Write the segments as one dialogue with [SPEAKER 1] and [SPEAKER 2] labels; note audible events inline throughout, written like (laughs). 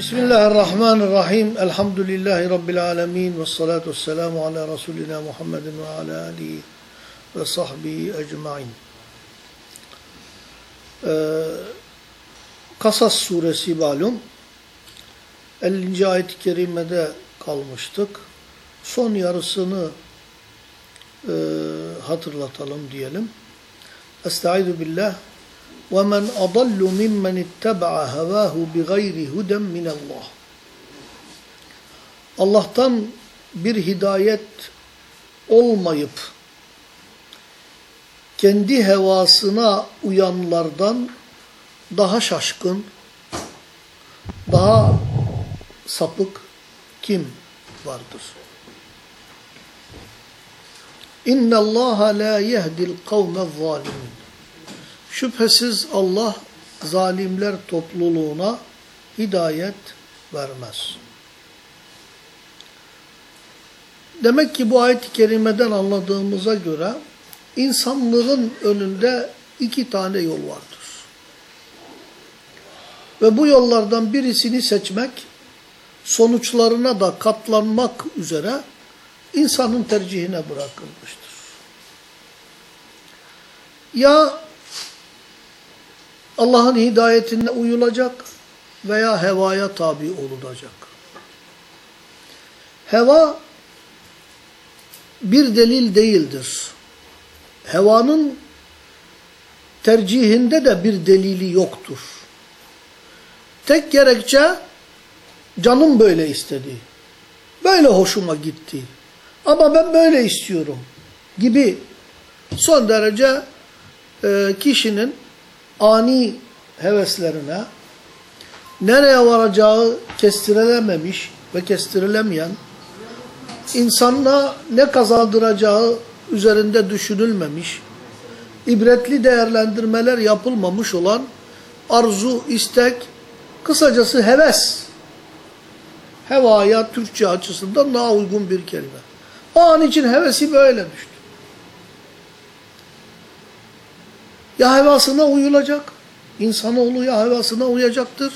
[SPEAKER 1] Bismillahirrahmanirrahim. Elhamdülillahi Rabbil alemin. Ve salatu vesselamu ala Resulina Muhammedin ve ala alihi ve sahbihi ecmain. Ee, Kasas suresi malum. 50. ayet-i kerimede kalmıştık. Son yarısını e, hatırlatalım diyelim. Estaizu billah. وَمَنْ أَضَلُّ مِمَّنِ اتَّبَعَ هَوَاهُ بِغَيْرِ هُدًى مِنَ اللّٰهِ Allah'tan bir hidayet olmayıp kendi hevasına uyanlardan daha şaşkın, daha sapık kim vardır? İnne Allah la yehdil kavme zalimin. Şüphesiz Allah zalimler topluluğuna hidayet vermez. Demek ki bu ayet-i kerimeden anladığımıza göre insanlığın önünde iki tane yol vardır. Ve bu yollardan birisini seçmek, sonuçlarına da katlanmak üzere insanın tercihine bırakılmıştır. Ya Allah'ın hidayetine uyulacak veya hevaya tabi olunacak. Heva bir delil değildir. Hevanın tercihinde de bir delili yoktur. Tek gerekçe canım böyle istedi. Böyle hoşuma gitti. Ama ben böyle istiyorum gibi son derece e, kişinin ani heveslerine nereye varacağı kestirilememiş ve kestirilemeyen insanla ne kazandıracağı üzerinde düşünülmemiş, ibretli değerlendirmeler yapılmamış olan arzu, istek, kısacası heves. Hevaya Türkçe açısından daha uygun bir kelime. O an için hevesi böyle düştü. Ya hevasına uyulacak, insanoğlu ya hevasına uyacaktır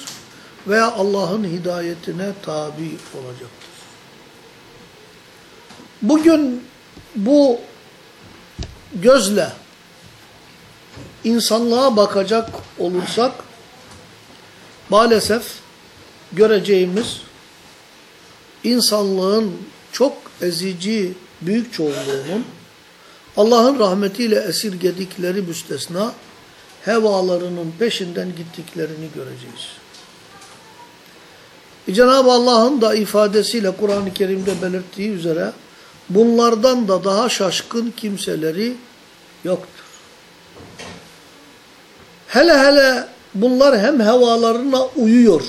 [SPEAKER 1] veya Allah'ın hidayetine tabi olacaktır. Bugün bu gözle insanlığa bakacak olursak maalesef göreceğimiz insanlığın çok ezici büyük çoğunluğunun Allah'ın rahmetiyle esirgedikleri müstesna hevalarının peşinden gittiklerini göreceğiz. E Cenab-ı Allah'ın da ifadesiyle Kur'an-ı Kerim'de belirttiği üzere bunlardan da daha şaşkın kimseleri yoktur. Hele hele bunlar hem hevalarına uyuyor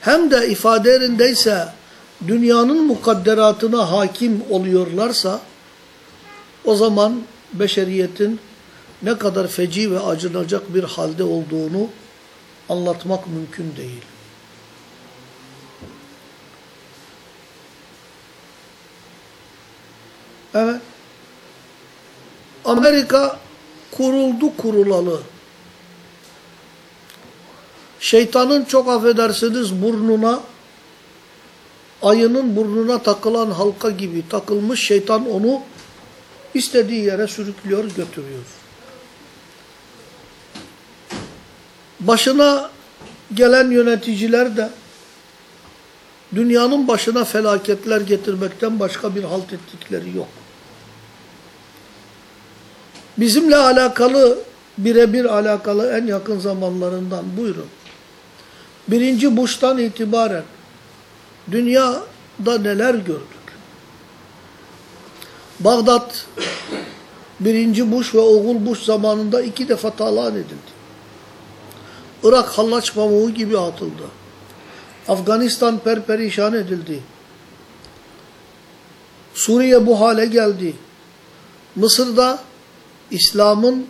[SPEAKER 1] hem de ifade yerindeyse dünyanın mukadderatına hakim oluyorlarsa o zaman beşeriyetin ne kadar feci ve acınacak bir halde olduğunu anlatmak mümkün değil. Evet. Amerika kuruldu kurulalı. Şeytanın çok affedersiniz burnuna, ayının burnuna takılan halka gibi takılmış şeytan onu istediği yere sürüklüyor, götürüyor. Başına gelen yöneticiler de dünyanın başına felaketler getirmekten başka bir halt ettikleri yok. Bizimle alakalı, birebir alakalı en yakın zamanlarından buyurun. Birinci Bush'tan itibaren dünyada neler gördük? Bağdat birinci Bush ve oğul Bush zamanında iki defa talan edildi. Irak hallaç pamuğu gibi atıldı. Afganistan perperişan edildi. Suriye bu hale geldi. Mısır'da İslam'ın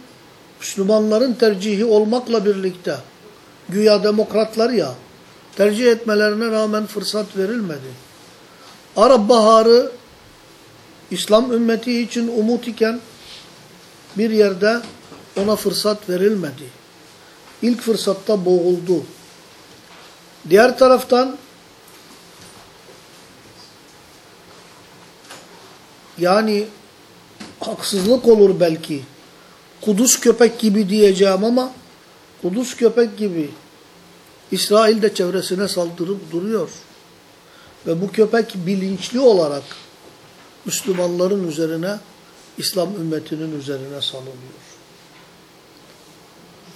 [SPEAKER 1] Müslümanların tercihi olmakla birlikte güya demokratlar ya tercih etmelerine rağmen fırsat verilmedi. Arap Baharı İslam ümmeti için umut iken bir yerde ona fırsat verilmedi. İlk fırsatta boğuldu. Diğer taraftan yani haksızlık olur belki. Kudüs köpek gibi diyeceğim ama Kudüs köpek gibi İsrail de çevresine saldırıp duruyor. Ve bu köpek bilinçli olarak Müslümanların üzerine, İslam ümmetinin üzerine salınıyor.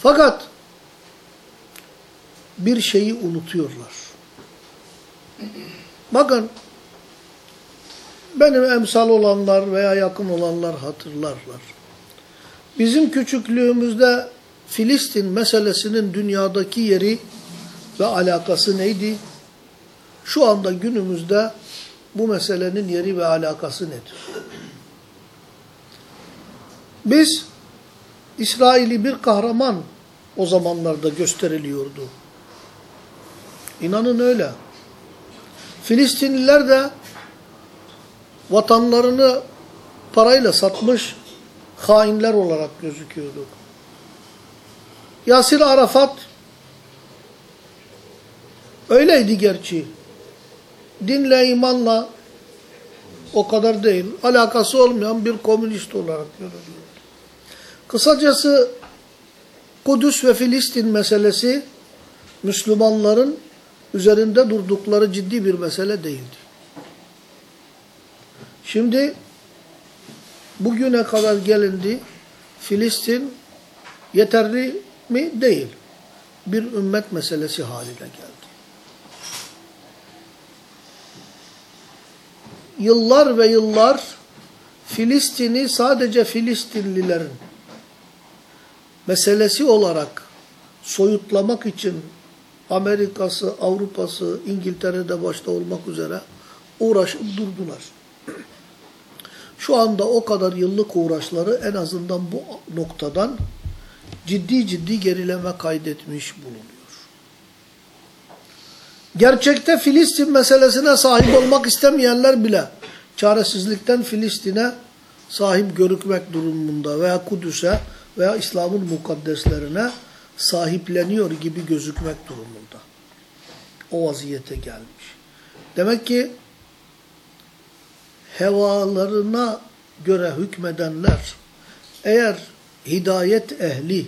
[SPEAKER 1] Fakat bir şeyi unutuyorlar. Bakın benim emsal olanlar veya yakın olanlar hatırlarlar. Bizim küçüklüğümüzde Filistin meselesinin dünyadaki yeri ve alakası neydi? Şu anda günümüzde bu meselenin yeri ve alakası nedir? Biz İsrail'i bir kahraman o zamanlarda gösteriliyordu. İnanın öyle. Filistinliler de vatanlarını parayla satmış hainler olarak gözüküyordu. Yasir Arafat öyleydi gerçi. Dinle, imanla o kadar değil. Alakası olmayan bir komünist olarak görülüyor. Kısacası Kudüs ve Filistin meselesi Müslümanların üzerinde durdukları ciddi bir mesele değildi. Şimdi bugüne kadar gelindi Filistin yeterli mi? Değil. Bir ümmet meselesi haline geldi. Yıllar ve yıllar Filistin'i sadece Filistinlilerin meselesi olarak soyutlamak için Amerika'sı, Avrupa'sı, İngiltere'de başta olmak üzere uğraşıp durdular. Şu anda o kadar yıllık uğraşları en azından bu noktadan ciddi ciddi gerileme kaydetmiş bulunuyor. Gerçekte Filistin meselesine sahip olmak istemeyenler bile çaresizlikten Filistin'e sahip görükmek durumunda veya Kudüs'e veya İslam'ın mukaddeslerine sahipleniyor gibi gözükmek durumunda. O vaziyete gelmiş. Demek ki hevalarına göre hükmedenler eğer hidayet ehli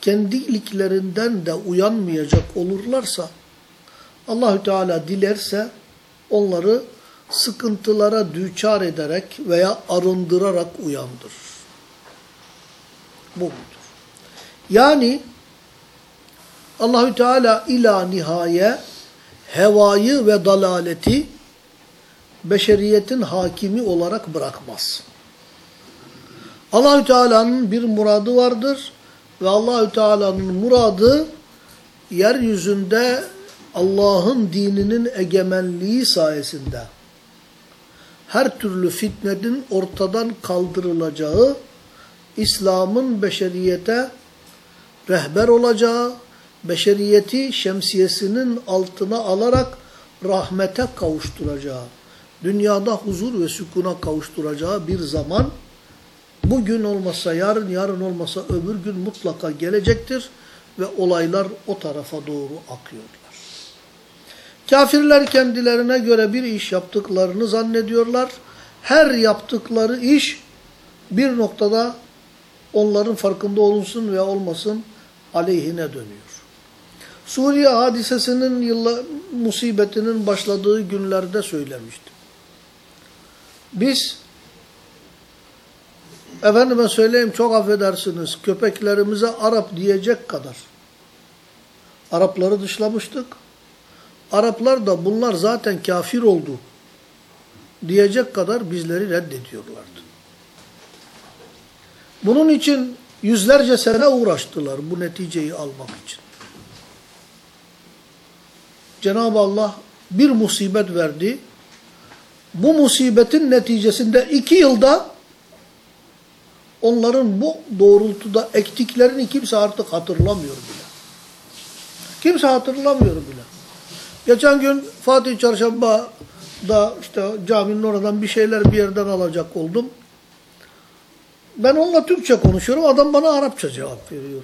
[SPEAKER 1] kendiliklerinden de uyanmayacak olurlarsa Allahü Teala dilerse onları sıkıntılara düçar ederek veya arındırarak uyandırır. Bu budur. Yani Allahü Teala ila nihaye hevayı ve dalaleti beşeriyetin hakimi olarak bırakmaz. Allahü Teala'nın bir muradı vardır ve Allahü Teala'nın muradı yeryüzünde Allah'ın dininin egemenliği sayesinde her türlü fitnenin ortadan kaldırılacağı, İslam'ın beşeriyete rehber olacağı, beşeriyeti şemsiyesinin altına alarak rahmete kavuşturacağı, dünyada huzur ve sükuna kavuşturacağı bir zaman, bugün olmasa yarın, yarın olmasa öbür gün mutlaka gelecektir ve olaylar o tarafa doğru akıyorlar. Kafirler kendilerine göre bir iş yaptıklarını zannediyorlar. Her yaptıkları iş bir noktada onların farkında olunsun veya olmasın aleyhine dönüyor. Suriye hadisesinin yılla, musibetinin başladığı günlerde söylemiştim. Biz efendime söyleyeyim çok affedersiniz köpeklerimize Arap diyecek kadar Arapları dışlamıştık. Araplar da bunlar zaten kafir oldu diyecek kadar bizleri reddediyorlardı. Bunun için yüzlerce sene uğraştılar bu neticeyi almak için. Cenab-ı Allah bir musibet verdi. Bu musibetin neticesinde iki yılda onların bu doğrultuda ektiklerini kimse artık hatırlamıyor bile. Kimse hatırlamıyor bile. Geçen gün Fatih Çarşamba'da işte caminin oradan bir şeyler bir yerden alacak oldum. Ben onunla Türkçe konuşuyorum. Adam bana Arapça cevap veriyor.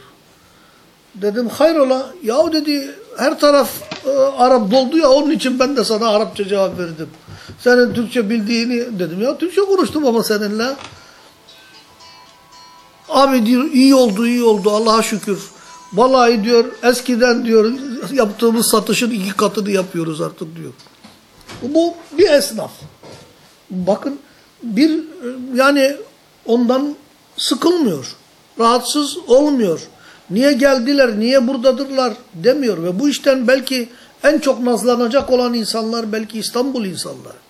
[SPEAKER 1] Dedim hayrola? Yahu dedi her taraf e, Arap doldu ya onun için ben de sana Arapça cevap verdim. Senin Türkçe bildiğini dedim ya Türkçe konuştum ama seninle. Abi diyor iyi oldu iyi oldu Allah'a şükür. Vallahi diyor eskiden diyor yaptığımız satışın iki katını yapıyoruz artık diyor. Bu bir esnaf. Bakın bir yani ondan sıkılmıyor. Rahatsız olmuyor. Niye geldiler, niye buradadırlar demiyor. Ve bu işten belki en çok nazlanacak olan insanlar belki İstanbul insanlarıdır.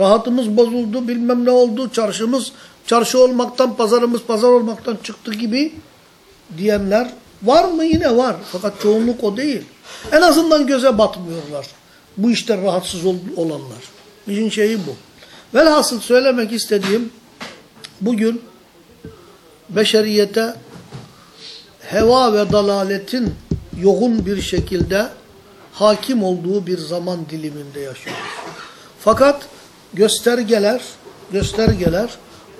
[SPEAKER 1] Rahatımız bozuldu, bilmem ne oldu, çarşımız çarşı olmaktan, pazarımız pazar olmaktan çıktı gibi diyenler var mı? Yine var. Fakat çoğunluk o değil. En azından göze batmıyorlar. Bu işten rahatsız olanlar. İşin şeyi bu. Velhasıl söylemek istediğim bugün beşeriyete heva ve dalaletin yoğun bir şekilde hakim olduğu bir zaman diliminde yaşıyoruz. Fakat göstergeler, göstergeler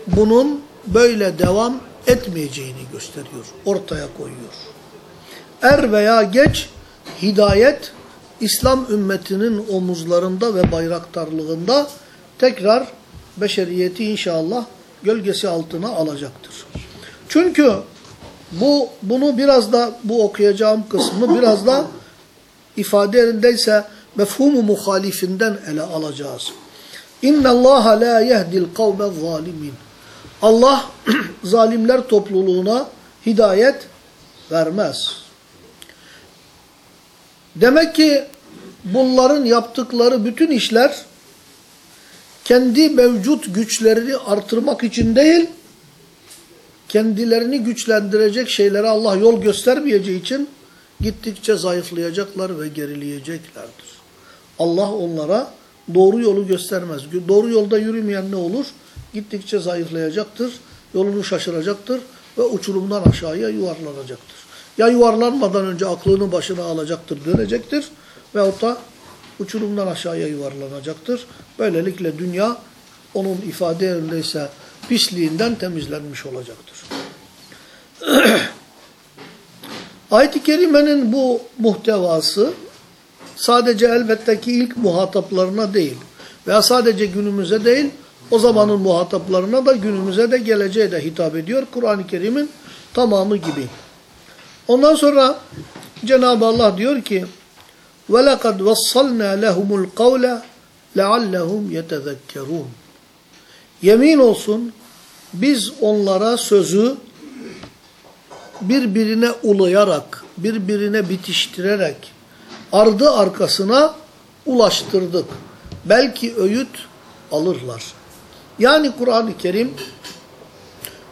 [SPEAKER 1] bunun böyle devam etmeyeceğini gösteriyor, ortaya koyuyor. Er veya geç hidayet İslam ümmetinin omuzlarında ve bayraktarlığında tekrar beşeriyeti inşallah gölgesi altına alacaktır. Çünkü bu bunu biraz da bu okuyacağım kısmı biraz da ifade yerindeyse mefhumu muhalifinden ele alacağız. İnna Allah la yehdil kavme zalimin. Allah (clears throat) zalimler topluluğuna hidayet vermez. Demek ki bunların yaptıkları bütün işler kendi mevcut güçlerini artırmak için değil, kendilerini güçlendirecek şeylere Allah yol göstermeyeceği için gittikçe zayıflayacaklar ve gerileyeceklerdir. Allah onlara doğru yolu göstermez. Doğru yolda yürümeyen ne olur? Gittikçe zayıflayacaktır, yolunu şaşıracaktır ve uçurumdan aşağıya yuvarlanacaktır. Ya yuvarlanmadan önce aklını başına alacaktır, dönecektir veyahut da uçurumdan aşağıya yuvarlanacaktır. Böylelikle dünya onun ifade yerindeyse pisliğinden temizlenmiş olacaktır. (clears throat) Ayet-i Kerime'nin bu muhtevası sadece elbette ki ilk muhataplarına değil veya sadece günümüze değil o zamanın muhataplarına da günümüze de geleceğe de hitap ediyor Kur'an-ı Kerim'in tamamı gibi. Ondan sonra Cenab-ı Allah diyor ki وَلَقَدْ وَصَّلْنَا لَهُمُ الْقَوْلَ لَعَلَّهُمْ يَتَذَكَّرُونَ Yemin olsun biz onlara sözü birbirine ulayarak, birbirine bitiştirerek ardı arkasına ulaştırdık. Belki öğüt alırlar. Yani Kur'an-ı Kerim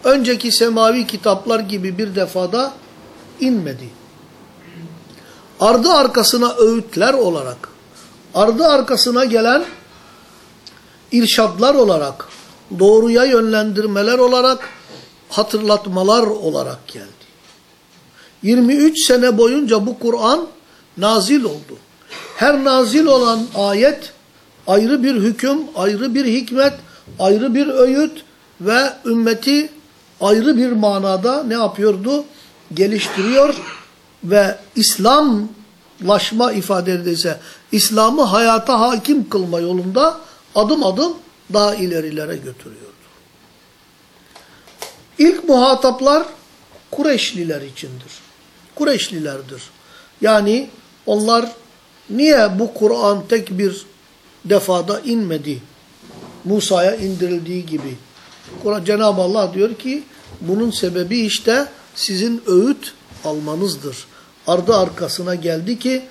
[SPEAKER 1] önceki semavi kitaplar gibi bir defada inmedi. Ardı arkasına öğütler olarak, ardı arkasına gelen irşadlar olarak, doğruya yönlendirmeler olarak, hatırlatmalar olarak geldi. 23 sene boyunca bu Kur'an nazil oldu. Her nazil olan ayet ayrı bir hüküm, ayrı bir hikmet, ayrı bir öğüt ve ümmeti ayrı bir manada ne yapıyordu? Geliştiriyor ve İslamlaşma ifade edilse İslam'ı hayata hakim kılma yolunda adım adım daha ilerilere götürüyordu. İlk muhataplar Kureyşliler içindir. Kureyşlilerdir. Yani onlar niye bu Kur'an tek bir defada inmedi? Musa'ya indirildiği gibi. Cenab-ı Allah diyor ki bunun sebebi işte sizin öğüt almanızdır. Ardı arkasına geldi ki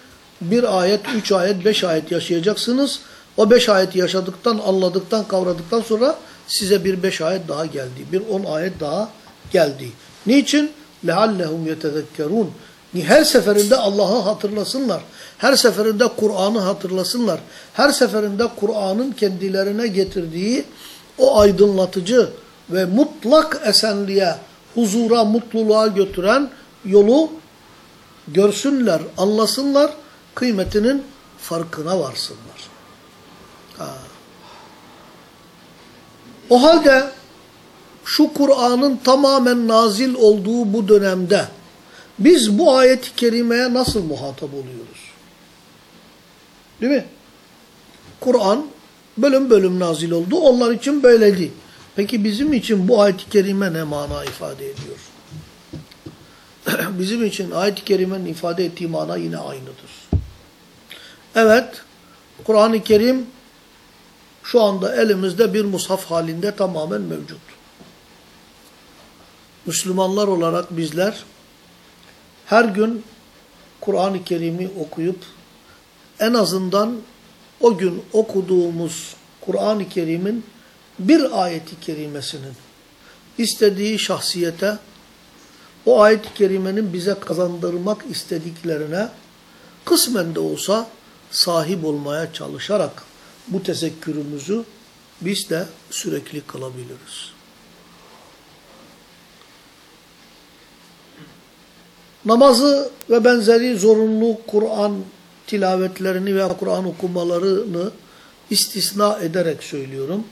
[SPEAKER 1] bir ayet, üç ayet, beş ayet yaşayacaksınız. O beş ayeti yaşadıktan, anladıktan, kavradıktan sonra size bir beş ayet daha geldi. Bir on ayet daha geldi. Niçin? لَعَلَّهُمْ يَتَذَكَّرُونَ her seferinde Allah'ı hatırlasınlar. Her seferinde Kur'an'ı hatırlasınlar. Her seferinde Kur'an'ın kendilerine getirdiği o aydınlatıcı ve mutlak esenliğe, huzura, mutluluğa götüren yolu görsünler, anlasınlar, kıymetinin farkına varsınlar. Ha. O halde şu Kur'an'ın tamamen nazil olduğu bu dönemde Biz bu ayeti kerimeye nasıl muhatap oluyoruz? Değil mi? Kur'an bölüm bölüm nazil oldu. Onlar için böyleydi. Peki bizim için bu ayet-i kerime ne mana ifade ediyor? (clears throat) bizim için ayet-i kerimenin ifade ettiği mana yine aynıdır. Evet, Kur'an-ı Kerim şu anda elimizde bir mushaf halinde tamamen mevcut. Müslümanlar olarak bizler her gün Kur'an-ı Kerim'i okuyup en azından o gün okuduğumuz Kur'an-ı Kerim'in bir ayeti kerimesinin istediği şahsiyete o ayet-i kerimenin bize kazandırmak istediklerine kısmen de olsa sahip olmaya çalışarak bu tezekkürümüzü biz de sürekli kılabiliriz. Namazı ve benzeri zorunlu Kur'an tilavetlerini veya Kur'an okumalarını istisna ederek söylüyorum.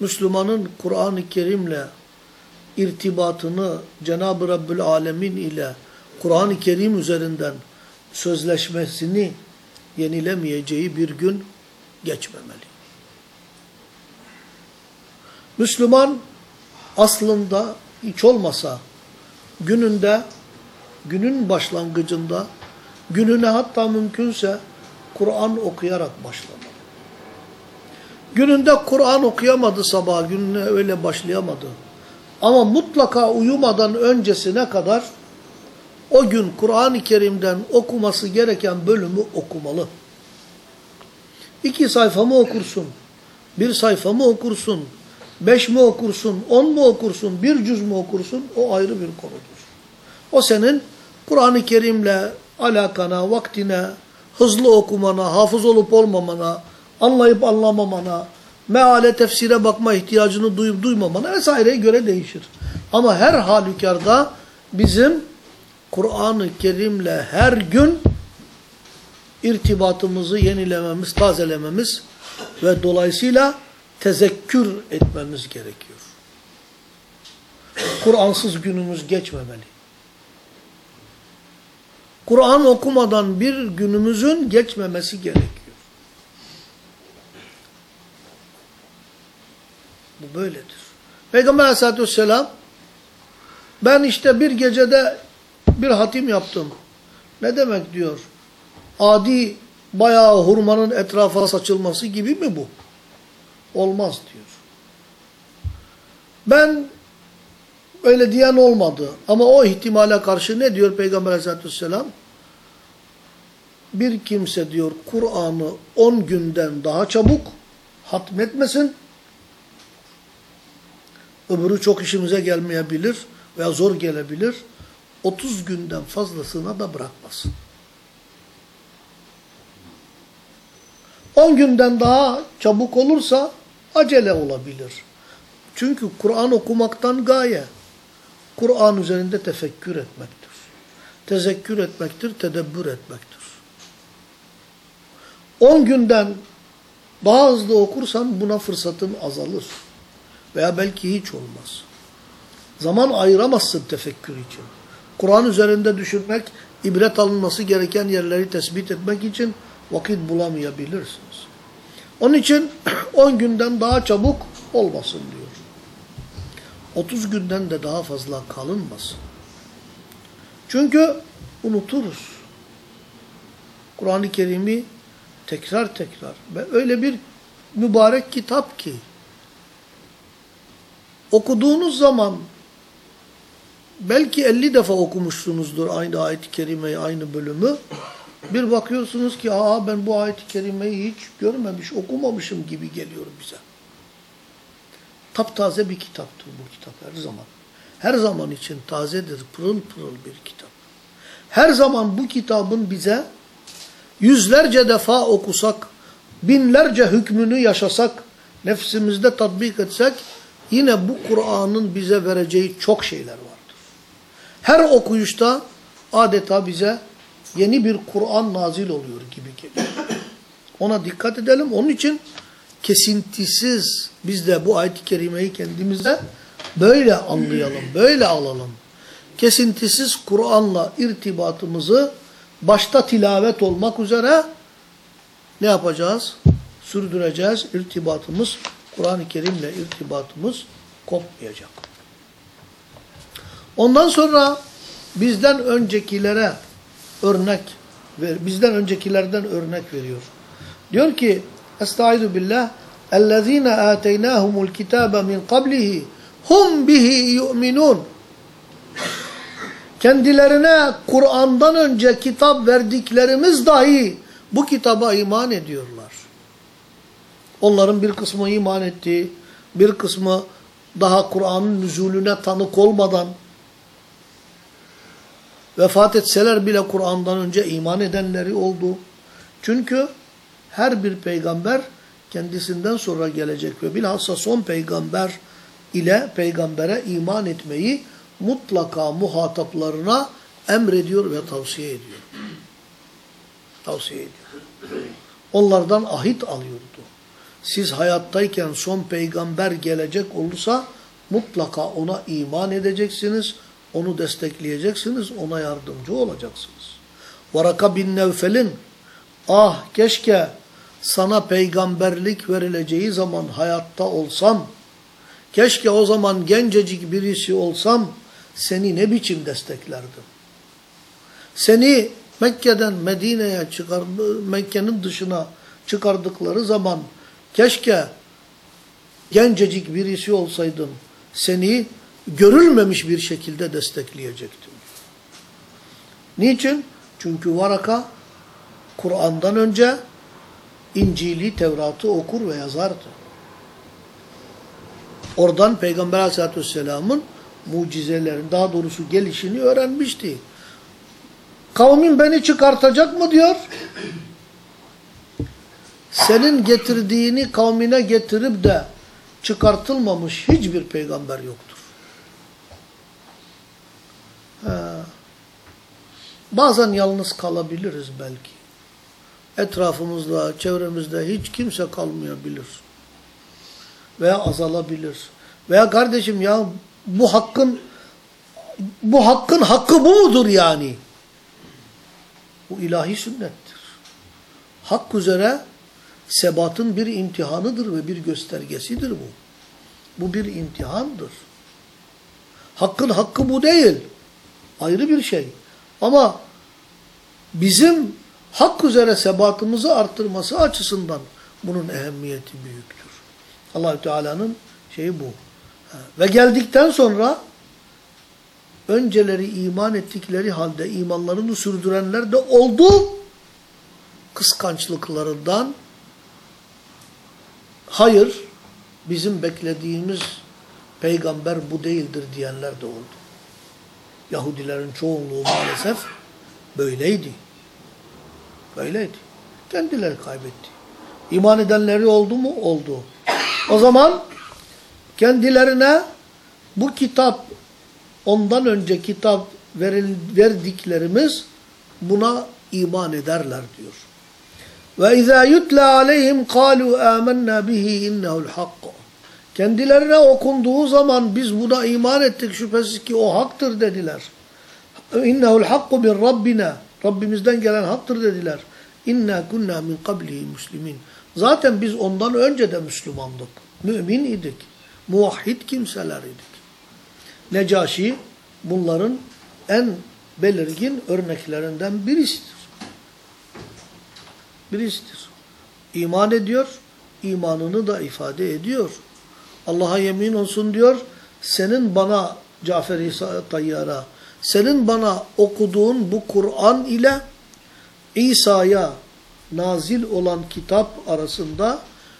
[SPEAKER 1] Müslümanın Kur'an-ı Kerim'le irtibatını Cenab-ı Rabbül Alemin ile Kur'an-ı Kerim üzerinden sözleşmesini yenilemeyeceği bir gün geçmemeli. Müslüman aslında hiç olmasa gününde, günün başlangıcında, gününe hatta mümkünse Kur'an okuyarak başlamalı. Gününde Kur'an okuyamadı sabah, gününe öyle başlayamadı. Ama mutlaka uyumadan öncesine kadar o gün Kur'an-ı Kerim'den okuması gereken bölümü okumalı. İki sayfa mı okursun? Bir sayfa mı okursun? Beş mi okursun? On mu okursun? Bir cüz mü okursun? O ayrı bir konudur. O senin Kur'an-ı Kerim'le alakana, vaktine, hızlı okumana, hafız olup olmamana, anlayıp anlamamana, meale tefsire bakma ihtiyacını duyup duymamana vesaireye göre değişir. Ama her halükarda bizim Kur'an-ı Kerim'le her gün irtibatımızı yenilememiz, tazelememiz ve dolayısıyla tezekkür etmemiz gerekiyor. Kur'ansız günümüz geçmemeli. Kur'an okumadan bir günümüzün geçmemesi gerekiyor. Bu böyledir. Peygamber aleyhissalatü vesselam ben işte bir gecede bir hatim yaptım. Ne demek diyor? Adi bayağı hurmanın etrafa saçılması gibi mi bu? Olmaz diyor. Ben öyle diyen olmadı. Ama o ihtimale karşı ne diyor Peygamber aleyhissalatü vesselam? Bir kimse diyor Kur'an'ı 10 günden daha çabuk hatmetmesin. Öbürü çok işimize gelmeyebilir veya zor gelebilir. 30 günden fazlasına da bırakmasın. 10 günden daha çabuk olursa acele olabilir. Çünkü Kur'an okumaktan gaye Kur'an üzerinde tefekkür etmektir. Tezekkür etmektir, tedebbür etmektir. 10 günden daha hızlı okursan buna fırsatın azalır. Veya belki hiç olmaz. Zaman ayıramazsın tefekkür için. Kur'an üzerinde düşünmek, ibret alınması gereken yerleri tespit etmek için vakit bulamayabilirsiniz. Onun için (clears throat) 10 günden daha çabuk olmasın diyor. 30 günden de daha fazla kalınmasın. Çünkü unuturuz. Kur'an-ı Kerim'i tekrar tekrar ve öyle bir mübarek kitap ki okuduğunuz zaman belki 50 defa okumuşsunuzdur aynı ayet-i kerimeyi, aynı bölümü. Bir bakıyorsunuz ki aa ben bu ayet-i kerimeyi hiç görmemiş, okumamışım gibi geliyor bize. Taptaze bir kitaptır bu kitap her zaman. Her zaman için tazedir, pırıl pırıl bir kitap. Her zaman bu kitabın bize yüzlerce defa okusak, binlerce hükmünü yaşasak, nefsimizde tatbik etsek, yine bu Kur'an'ın bize vereceği çok şeyler vardır. Her okuyuşta adeta bize yeni bir Kur'an nazil oluyor gibi geliyor. Ona dikkat edelim. Onun için kesintisiz biz de bu ayet-i kerimeyi kendimize böyle anlayalım, böyle alalım. kesintisiz Kur'an'la irtibatımızı başta tilavet olmak üzere ne yapacağız? Sürdüreceğiz. İrtibatımız, Kur'an-ı Kerim'le irtibatımız kopmayacak. Ondan sonra bizden öncekilere örnek ver, bizden öncekilerden örnek veriyor. Diyor ki: "Estaizu billah ellezina ataynahumul kitabe min qablihi hum bihi yu'minun." Kendilerine Kur'an'dan önce kitap verdiklerimiz dahi bu kitaba iman ediyorlar. Onların bir kısmı iman etti, bir kısmı daha Kur'an'ın nüzulüne tanık olmadan vefat etseler bile Kur'an'dan önce iman edenleri oldu. Çünkü her bir peygamber kendisinden sonra gelecek ve bilhassa son peygamber ile peygambere iman etmeyi mutlaka muhataplarına emrediyor ve tavsiye ediyor. Tavsiye ediyor. Onlardan ahit alıyordu. Siz hayattayken son peygamber gelecek olursa mutlaka ona iman edeceksiniz, onu destekleyeceksiniz, ona yardımcı olacaksınız. Varaka bin Nevfel'in ah keşke sana peygamberlik verileceği zaman hayatta olsam, keşke o zaman gencecik birisi olsam, seni ne biçim desteklerdim? Seni Mekke'den Medine'ye çıkardı, Mekke'nin dışına çıkardıkları zaman keşke gencecik birisi olsaydın seni görülmemiş bir şekilde destekleyecektim. Niçin? Çünkü Varaka Kur'an'dan önce İncil'i, Tevrat'ı okur ve yazardı. Oradan Peygamber Aleyhisselatü Vesselam'ın mucizelerin, daha doğrusu gelişini öğrenmişti. Kavmin beni çıkartacak mı diyor. Senin getirdiğini kavmine getirip de çıkartılmamış hiçbir peygamber yoktur. Ha. Bazen yalnız kalabiliriz belki. Etrafımızda, çevremizde hiç kimse kalmayabilir. Veya azalabilir. Veya kardeşim ya bu hakkın bu hakkın hakkı bu mudur yani? Bu ilahi sünnettir. Hak üzere sebatın bir imtihanıdır ve bir göstergesidir bu. Bu bir imtihandır. Hakkın hakkı bu değil. Ayrı bir şey. Ama bizim hak üzere sebatımızı arttırması açısından bunun ehemmiyeti büyüktür. Allahü Teala'nın şeyi bu. Ve geldikten sonra önceleri iman ettikleri halde imanlarını sürdürenler de oldu. Kıskançlıklarından hayır bizim beklediğimiz peygamber bu değildir diyenler de oldu. Yahudilerin çoğunluğu maalesef böyleydi. Böyleydi. Kendileri kaybetti. İman edenleri oldu mu? Oldu. O zaman kendilerine bu kitap ondan önce kitap veril, verdiklerimiz buna iman ederler diyor. Ve izâ yutla aleyhim kâlû âmennâ bihi innehu'l hakk. Kendilerine okunduğu zaman biz buna iman ettik şüphesiz ki o haktır dediler. İnnehu'l hakku min rabbina. Rabbimizden gelen haktır dediler. İnna kunna min qablihi muslimin. Zaten biz ondan önce de Müslümandık. Mümin idik. Muvahhid kimseler idik. Necaşi bunların en belirgin örneklerinden birisidir. Birisidir. İman ediyor, imanını da ifade ediyor. Allah'a yemin olsun diyor, senin bana Cafer-i Tayyar'a, senin bana okuduğun bu Kur'an ile İsa'ya nazil olan kitap arasında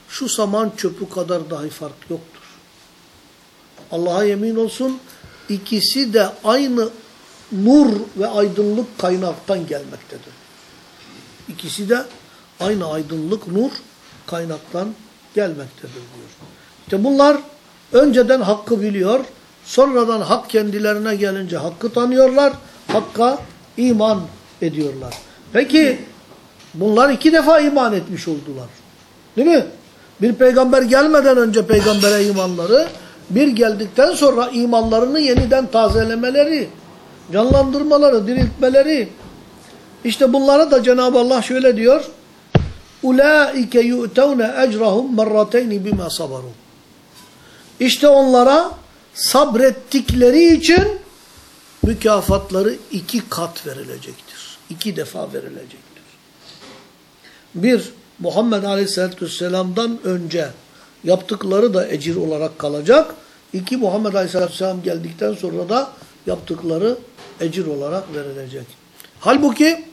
[SPEAKER 1] şu saman çöpü kadar dahi fark yoktur. Allah'a yemin olsun ikisi de aynı nur ve aydınlık kaynaktan gelmektedir. İkisi de aynı aydınlık nur kaynaktan gelmektedir diyor. İşte bunlar önceden hakkı biliyor, sonradan hak kendilerine gelince hakkı tanıyorlar, hakka iman ediyorlar. Peki bunlar iki defa iman etmiş oldular. Değil mi? Bir peygamber gelmeden önce peygambere imanları, bir geldikten sonra imanlarını yeniden tazelemeleri. canlandırmaları, diriltmeleri. İşte bunlara da Cenab-ı Allah şöyle diyor. Ulaike yu'tevne ecrahum merrateyni bima sabaru. İşte onlara sabrettikleri için mükafatları iki kat verilecektir. İki defa verilecektir. Bir, Muhammed Aleyhisselatü Vesselam'dan önce yaptıkları da ecir olarak kalacak. İki, Muhammed Aleyhisselatü Vesselam geldikten sonra da yaptıkları ecir olarak verilecek. Halbuki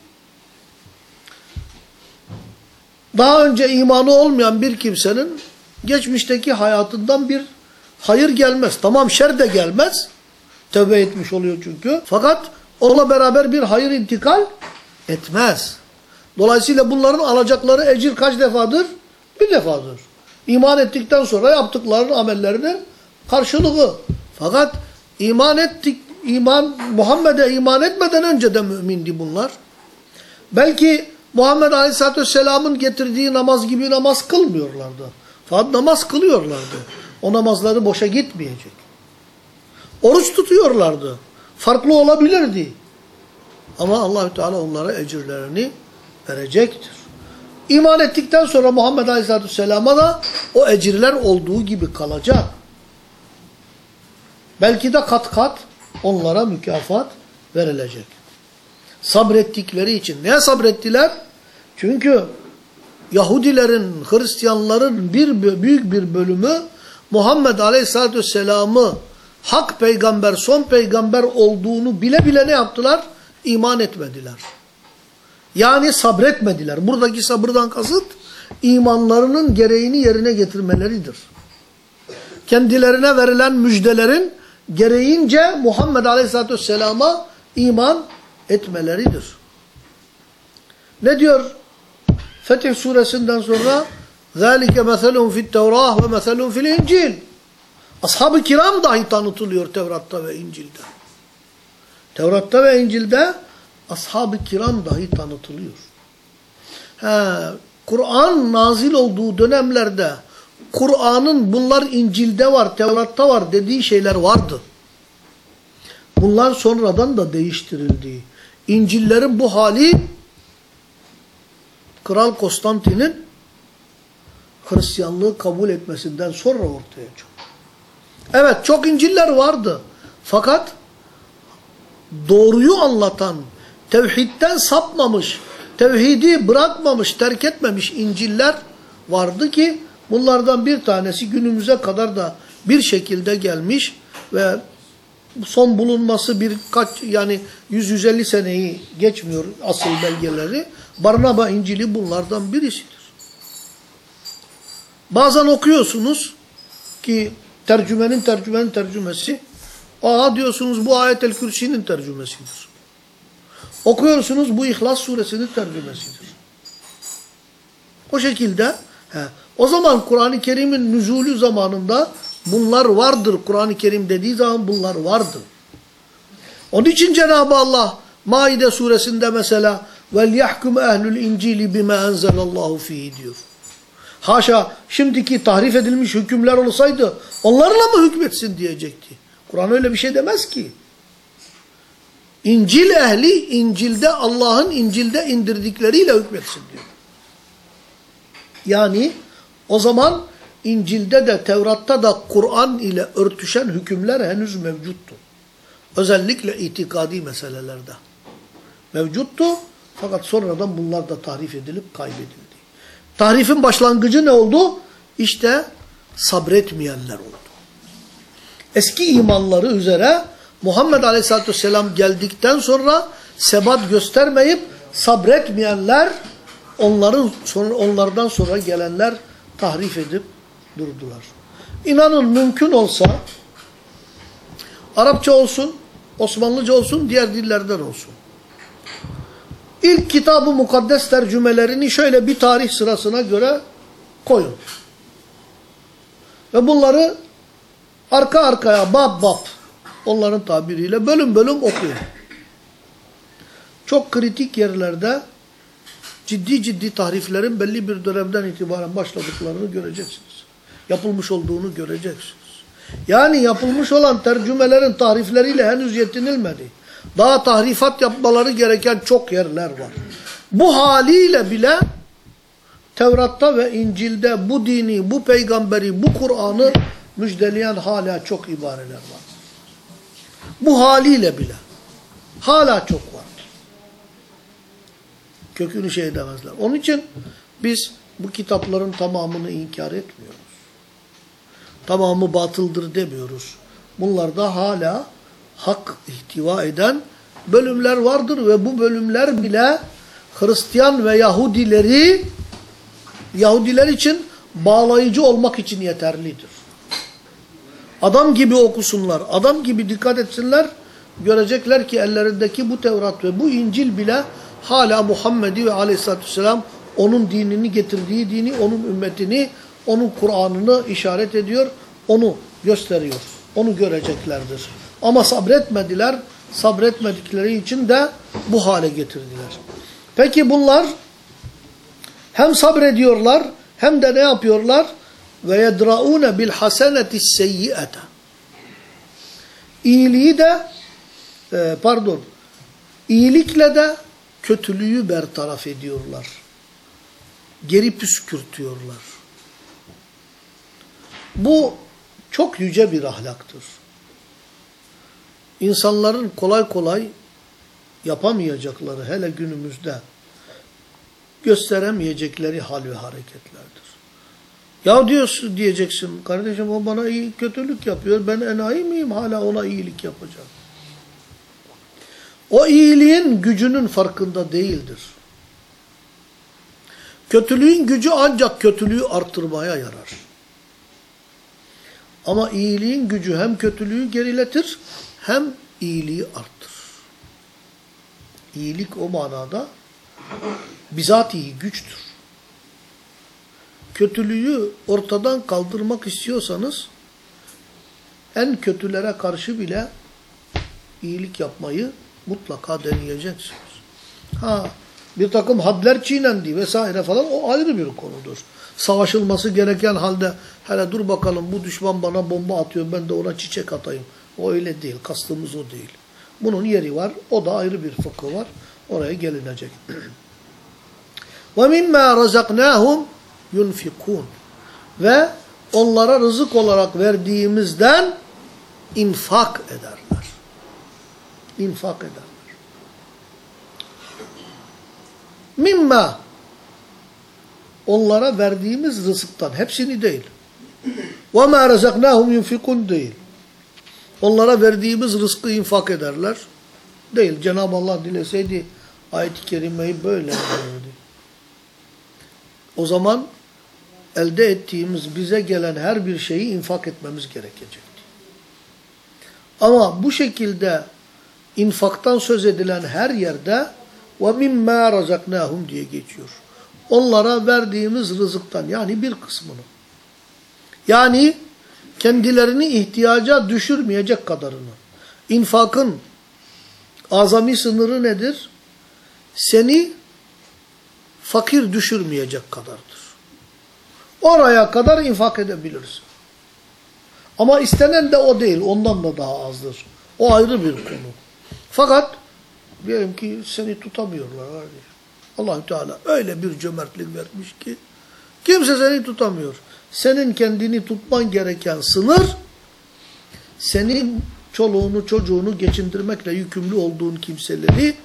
[SPEAKER 1] daha önce imanı olmayan bir kimsenin geçmişteki hayatından bir hayır gelmez. Tamam şer de gelmez. Tövbe etmiş oluyor çünkü. Fakat onunla beraber bir hayır intikal etmez. Dolayısıyla bunların alacakları ecir kaç defadır? Bir defadır. İman ettikten sonra yaptıklarının amellerinin karşılığı. Fakat iman ettik, iman Muhammed'e iman etmeden önce de mümindi bunlar. Belki Muhammed Aleyhisselatü Vesselam'ın getirdiği namaz gibi namaz kılmıyorlardı. Fakat namaz kılıyorlardı. O namazları boşa gitmeyecek. Oruç tutuyorlardı. Farklı olabilirdi. Ama Allahü Teala onlara ecirlerini verecektir. İman ettikten sonra Muhammed Aleyhisselatü Vesselam'a da o ecirler olduğu gibi kalacak. Belki de kat kat onlara mükafat verilecek. Sabrettikleri için. Neye sabrettiler? Çünkü Yahudilerin, Hristiyanların bir büyük bir bölümü Muhammed Aleyhisselatü Vesselam'ı hak peygamber, son peygamber olduğunu bile bile ne yaptılar? İman etmediler. Yani sabretmediler. Buradaki sabırdan kasıt imanlarının gereğini yerine getirmeleridir. Kendilerine verilen müjdelerin gereğince Muhammed Aleyhisselatü Vesselam'a iman etmeleridir. Ne diyor Fetih suresinden sonra? ذَٰلِكَ مَثَلُهُمْ فِي التَّوْرَاهِ وَمَثَلُهُمْ فِي الْاِنْجِيلِ Ashab-ı kiram dahi tanıtılıyor Tevrat'ta ve İncil'de. Tevrat'ta ve İncil'de ashab-ı kiram dahi tanıtılıyor. Kur'an nazil olduğu dönemlerde Kur'an'ın bunlar İncil'de var, Tevrat'ta var dediği şeyler vardı. Bunlar sonradan da değiştirildi. İncil'lerin bu hali Kral Konstantin'in Hristiyanlığı kabul etmesinden sonra ortaya çıktı. Evet çok İncil'ler vardı. Fakat doğruyu anlatan, tevhidden sapmamış, tevhidi bırakmamış, terk etmemiş İncil'ler vardı ki bunlardan bir tanesi günümüze kadar da bir şekilde gelmiş ve son bulunması birkaç yani 100-150 seneyi geçmiyor asıl belgeleri. Barnaba İncil'i bunlardan birisidir. Bazen okuyorsunuz ki tercümenin tercümenin tercümesi aa diyorsunuz bu ayetel kürsinin tercümesidir. Okuyorsunuz bu İhlas suresinin tercümesidir. O şekilde he, o zaman Kur'an-ı Kerim'in nüzulü zamanında bunlar vardır. Kur'an-ı Kerim dediği zaman bunlar vardır. Onun için Cenab-ı Allah Maide suresinde mesela vel yahkum ehlül incili bima enzelallahu fihi diyor. Haşa şimdiki tahrif edilmiş hükümler olsaydı onlarla mı hükmetsin diyecekti. Kur'an öyle bir şey demez ki. İncil ehli İncil'de Allah'ın İncil'de indirdikleriyle hükmetsin diyor. Yani o zaman İncil'de de Tevrat'ta da Kur'an ile örtüşen hükümler henüz mevcuttu. Özellikle itikadi meselelerde. Mevcuttu fakat sonradan bunlar da tahrif edilip kaybedildi. Tahrifin başlangıcı ne oldu? İşte sabretmeyenler oldu. Eski imanları üzere Muhammed Aleyhisselatü Vesselam geldikten sonra sebat göstermeyip sabretmeyenler onların sonra, onlardan sonra gelenler tahrif edip durdular. İnanın mümkün olsa Arapça olsun, Osmanlıca olsun, diğer dillerden olsun. İlk kitabı mukaddes tercümelerini şöyle bir tarih sırasına göre koyun. Ve bunları arka arkaya bab bab onların tabiriyle bölüm bölüm okuyun. Çok kritik yerlerde ciddi ciddi tahriflerin belli bir dönemden itibaren başladıklarını göreceksiniz. Yapılmış olduğunu göreceksiniz. Yani yapılmış olan tercümelerin tahrifleriyle henüz yetinilmedi. Daha tahrifat yapmaları gereken çok yerler var. Bu haliyle bile Tevrat'ta ve İncil'de bu dini, bu peygamberi, bu Kur'an'ı müjdeleyen hala çok ibareler var. Bu haliyle bile. Hala çok var. Kökünü şey edemezler. Onun için biz bu kitapların tamamını inkar etmiyoruz. Tamamı batıldır demiyoruz. Bunlarda hala hak ihtiva eden bölümler vardır ve bu bölümler bile Hristiyan ve Yahudileri Yahudiler için bağlayıcı olmak için yeterlidir. Adam gibi okusunlar, adam gibi dikkat etsinler, görecekler ki ellerindeki bu Tevrat ve bu İncil bile hala Muhammed'i ve aleyhissalatü vesselam onun dinini getirdiği dini, onun ümmetini, onun Kur'an'ını işaret ediyor, onu gösteriyor. Onu göreceklerdir. Ama sabretmediler, sabretmedikleri için de bu hale getirdiler. Peki bunlar hem sabrediyorlar hem de ne yapıyorlar? Ve yedraune bil haseneti seyyiate. İyiliği de e, pardon iyilikle de kötülüğü bertaraf ediyorlar. Geri püskürtüyorlar. Bu çok yüce bir ahlaktır. İnsanların kolay kolay yapamayacakları hele günümüzde gösteremeyecekleri hal ve hareketlerdir. Ya diyorsun diyeceksin kardeşim o bana iyi kötülük yapıyor ben enayi miyim hala ona iyilik yapacağım. O iyiliğin gücünün farkında değildir. Kötülüğün gücü ancak kötülüğü artırmaya yarar. Ama iyiliğin gücü hem kötülüğü geriletir hem iyiliği arttırır. İyilik o manada bizatihi güçtür Kötülüğü ortadan kaldırmak istiyorsanız en kötülere karşı bile iyilik yapmayı mutlaka deneyeceksiniz. Ha, bir takım hadler çiğnendi vesaire falan o ayrı bir konudur. Savaşılması gereken halde hele dur bakalım bu düşman bana bomba atıyor ben de ona çiçek atayım. O öyle değil. Kastımız o değil. Bunun yeri var. O da ayrı bir fıkı var. Oraya gelinecek. (clears throat) وَمِمَّا رَزَقْنَاهُمْ yunfikun. Ve onlara rızık olarak verdiğimizden infak ederler. İnfak ederler. Mimma onlara verdiğimiz rızıktan hepsini değil. Ve ma razaknahum yunfikun değil. Onlara verdiğimiz rızkı infak ederler. Değil. Cenab-ı Allah dileseydi ayet-i kerimeyi böyle verdi. O zaman elde ettiğimiz bize gelen her bir şeyi infak etmemiz gerekecekti. Ama bu şekilde infaktan söz edilen her yerde ve mimma razaknahum diye geçiyor. Onlara verdiğimiz rızıktan yani bir kısmını. Yani kendilerini ihtiyaca düşürmeyecek kadarını. İnfakın azami sınırı nedir? Seni fakir düşürmeyecek kadar. Oraya kadar infak edebilirsin. Ama istenen de o değil. Ondan da daha azdır. O ayrı bir konu. Fakat diyelim ki seni tutamıyorlar. allah Teala öyle bir cömertlik vermiş ki kimse seni tutamıyor. Senin kendini tutman gereken sınır senin çoluğunu çocuğunu geçindirmekle yükümlü olduğun kimseleri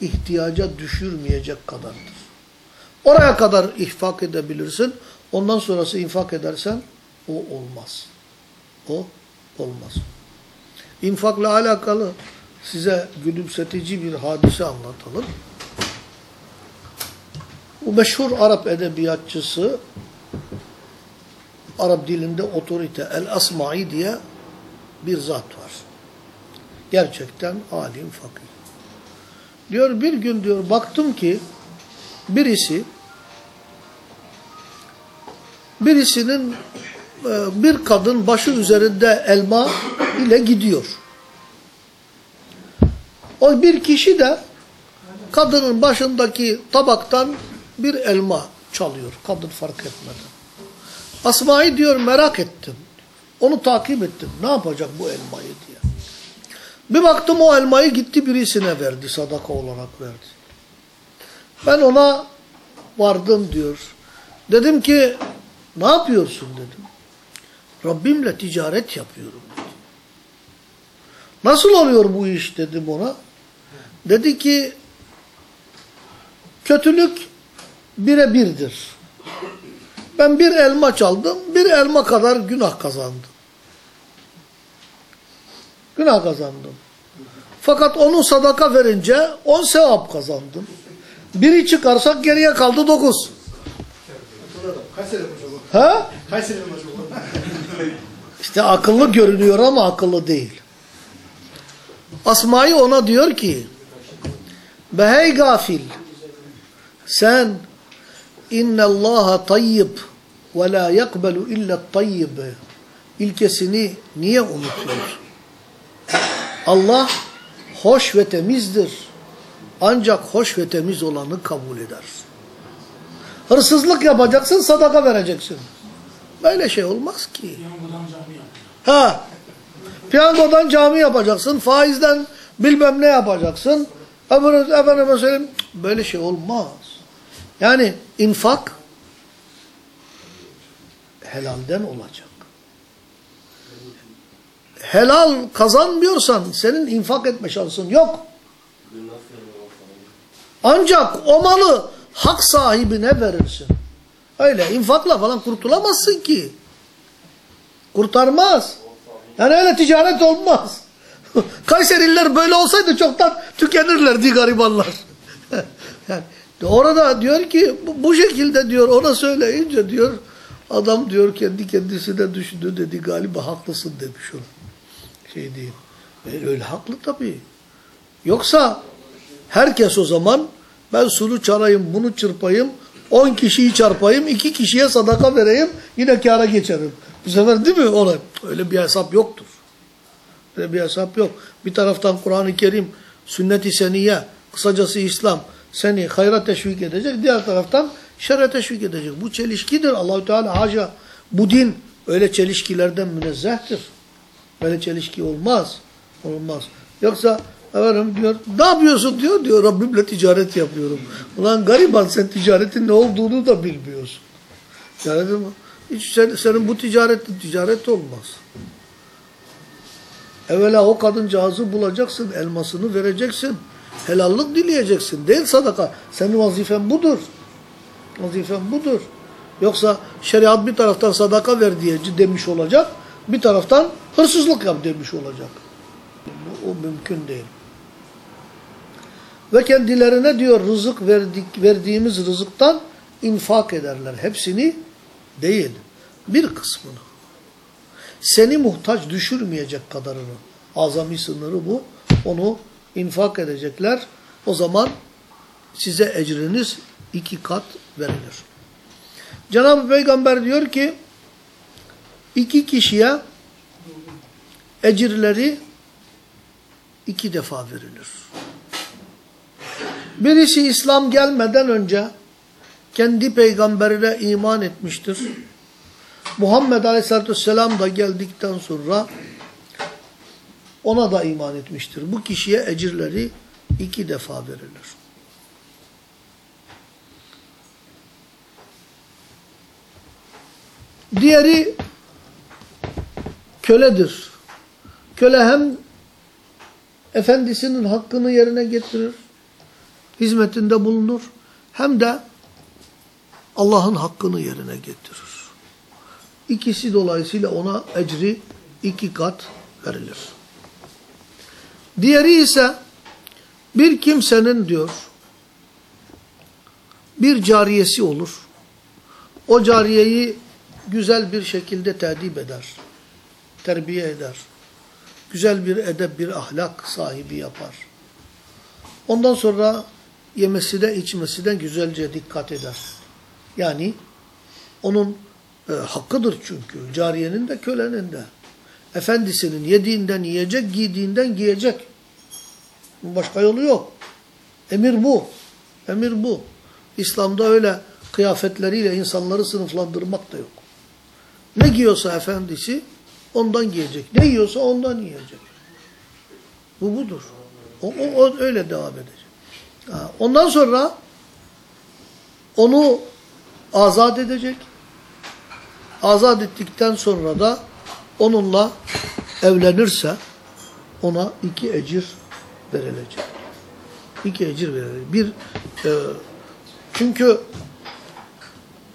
[SPEAKER 1] ihtiyaca düşürmeyecek kadardır. Oraya kadar infak edebilirsin. Ondan sonrası infak edersen o olmaz. O olmaz. İnfakla alakalı size gülümsetici bir hadise anlatalım. Bu meşhur Arap edebiyatçısı Arap dilinde otorite El-Asma'i diye bir zat var. Gerçekten alim fakir. Diyor bir gün diyor baktım ki birisi birisinin e, bir kadın başı üzerinde elma ile gidiyor. O bir kişi de kadının başındaki tabaktan bir elma çalıyor. Kadın fark etmeden. Asma'yı diyor merak ettim. Onu takip ettim. Ne yapacak bu elmayı diye. Bir baktım o elmayı gitti birisine verdi, sadaka olarak verdi. Ben ona vardım diyor. Dedim ki ne yapıyorsun dedim. Rabbimle ticaret yapıyorum dedi. Nasıl oluyor bu iş dedim ona. Dedi ki kötülük bire birdir. Ben bir elma çaldım, bir elma kadar günah kazandım. Günah kazandım. Fakat onu sadaka verince on sevap kazandım. Biri çıkarsak geriye kaldı dokuz.
[SPEAKER 2] Acaba?
[SPEAKER 1] Ha?
[SPEAKER 2] Kayseri mi acaba? (laughs)
[SPEAKER 1] İşte akıllı görünüyor ama akıllı değil. Asma'yı ona diyor ki Behey gafil sen innallaha tayyib ve la yakbelu illa tayyib ilkesini niye unutuyorsun? Allah hoş ve temizdir. Ancak hoş ve temiz olanı kabul eder. Hırsızlık yapacaksın, sadaka vereceksin. Böyle şey olmaz ki. Ha. Piyangodan cami yapacaksın, faizden bilmem ne yapacaksın. Efendim, efendime söyleyeyim, böyle şey olmaz. Yani infak helalden olacak. Helal kazanmıyorsan senin infak etme şansın yok. Ancak o malı hak sahibine verirsin. Öyle infakla falan kurtulamazsın ki. Kurtarmaz. Yani öyle ticaret olmaz. (laughs) Kayserililer böyle olsaydı çoktan tükenirlerdi garibanlar. (laughs) yani orada diyor ki bu, şekilde diyor ona söyleyince diyor adam diyor kendi kendisine düşündü dedi galiba haklısın demiş ona. Şey değil. E, öyle haklı tabii. Yoksa herkes o zaman ben sulu çarayım bunu çırpayım 10 kişiyi çarpayım 2 kişiye sadaka vereyim yine kâra geçerim. Bu sefer değil mi olay? Öyle bir hesap yoktur. Öyle bir hesap yok. Bir taraftan Kur'an-ı Kerim, sünnet-i seniye, kısacası İslam seni hayra teşvik edecek. Diğer taraftan şerre teşvik edecek. Bu çelişkidir. Allahü Teala haca bu din öyle çelişkilerden münezzehtir. Böyle çelişki olmaz. Olmaz. Yoksa efendim diyor ne yapıyorsun diyor diyor Rabbimle ticaret yapıyorum. Ulan gariban sen ticaretin ne olduğunu da bilmiyorsun. Mi? Hiç sen, senin bu ticaretin ticaret olmaz. Evvela o kadıncağızı bulacaksın, elmasını vereceksin. Helallık dileyeceksin. Değil sadaka. Senin vazifen budur. Vazifen budur. Yoksa şeriat bir taraftan sadaka ver diye demiş olacak. Bir taraftan hırsızlık yap demiş olacak. O mümkün değil. Ve kendilerine diyor rızık verdik, verdiğimiz rızıktan infak ederler. Hepsini değil. Bir kısmını. Seni muhtaç düşürmeyecek kadarını. Azami sınırı bu. Onu infak edecekler. O zaman size ecriniz iki kat verilir. Cenab-ı Peygamber diyor ki iki kişiye ecirleri iki defa verilir. Birisi İslam gelmeden önce kendi peygamberine iman etmiştir. Muhammed Aleyhisselatü Vesselam da geldikten sonra ona da iman etmiştir. Bu kişiye ecirleri iki defa verilir. Diğeri köledir. Köle hem efendisinin hakkını yerine getirir, hizmetinde bulunur, hem de Allah'ın hakkını yerine getirir. İkisi dolayısıyla ona ecri iki kat verilir. Diğeri ise bir kimsenin diyor bir cariyesi olur. O cariyeyi güzel bir şekilde tedip eder. Terbiye eder. Güzel bir edep, bir ahlak sahibi yapar. Ondan sonra yemesi de içmesi de güzelce dikkat eder. Yani onun e, hakkıdır çünkü. Cariyenin de kölenin de. Efendisinin yediğinden yiyecek, giydiğinden giyecek. Başka yolu yok. Emir bu. Emir bu. İslam'da öyle kıyafetleriyle insanları sınıflandırmak da yok. Ne giyiyorsa efendisi ondan giyecek. Ne yiyorsa ondan yiyecek. Bu budur. O, o, o öyle devam edecek. Ondan sonra onu azat edecek. Azat ettikten sonra da onunla evlenirse ona iki ecir verilecek. İki ecir verilecek. Bir e, çünkü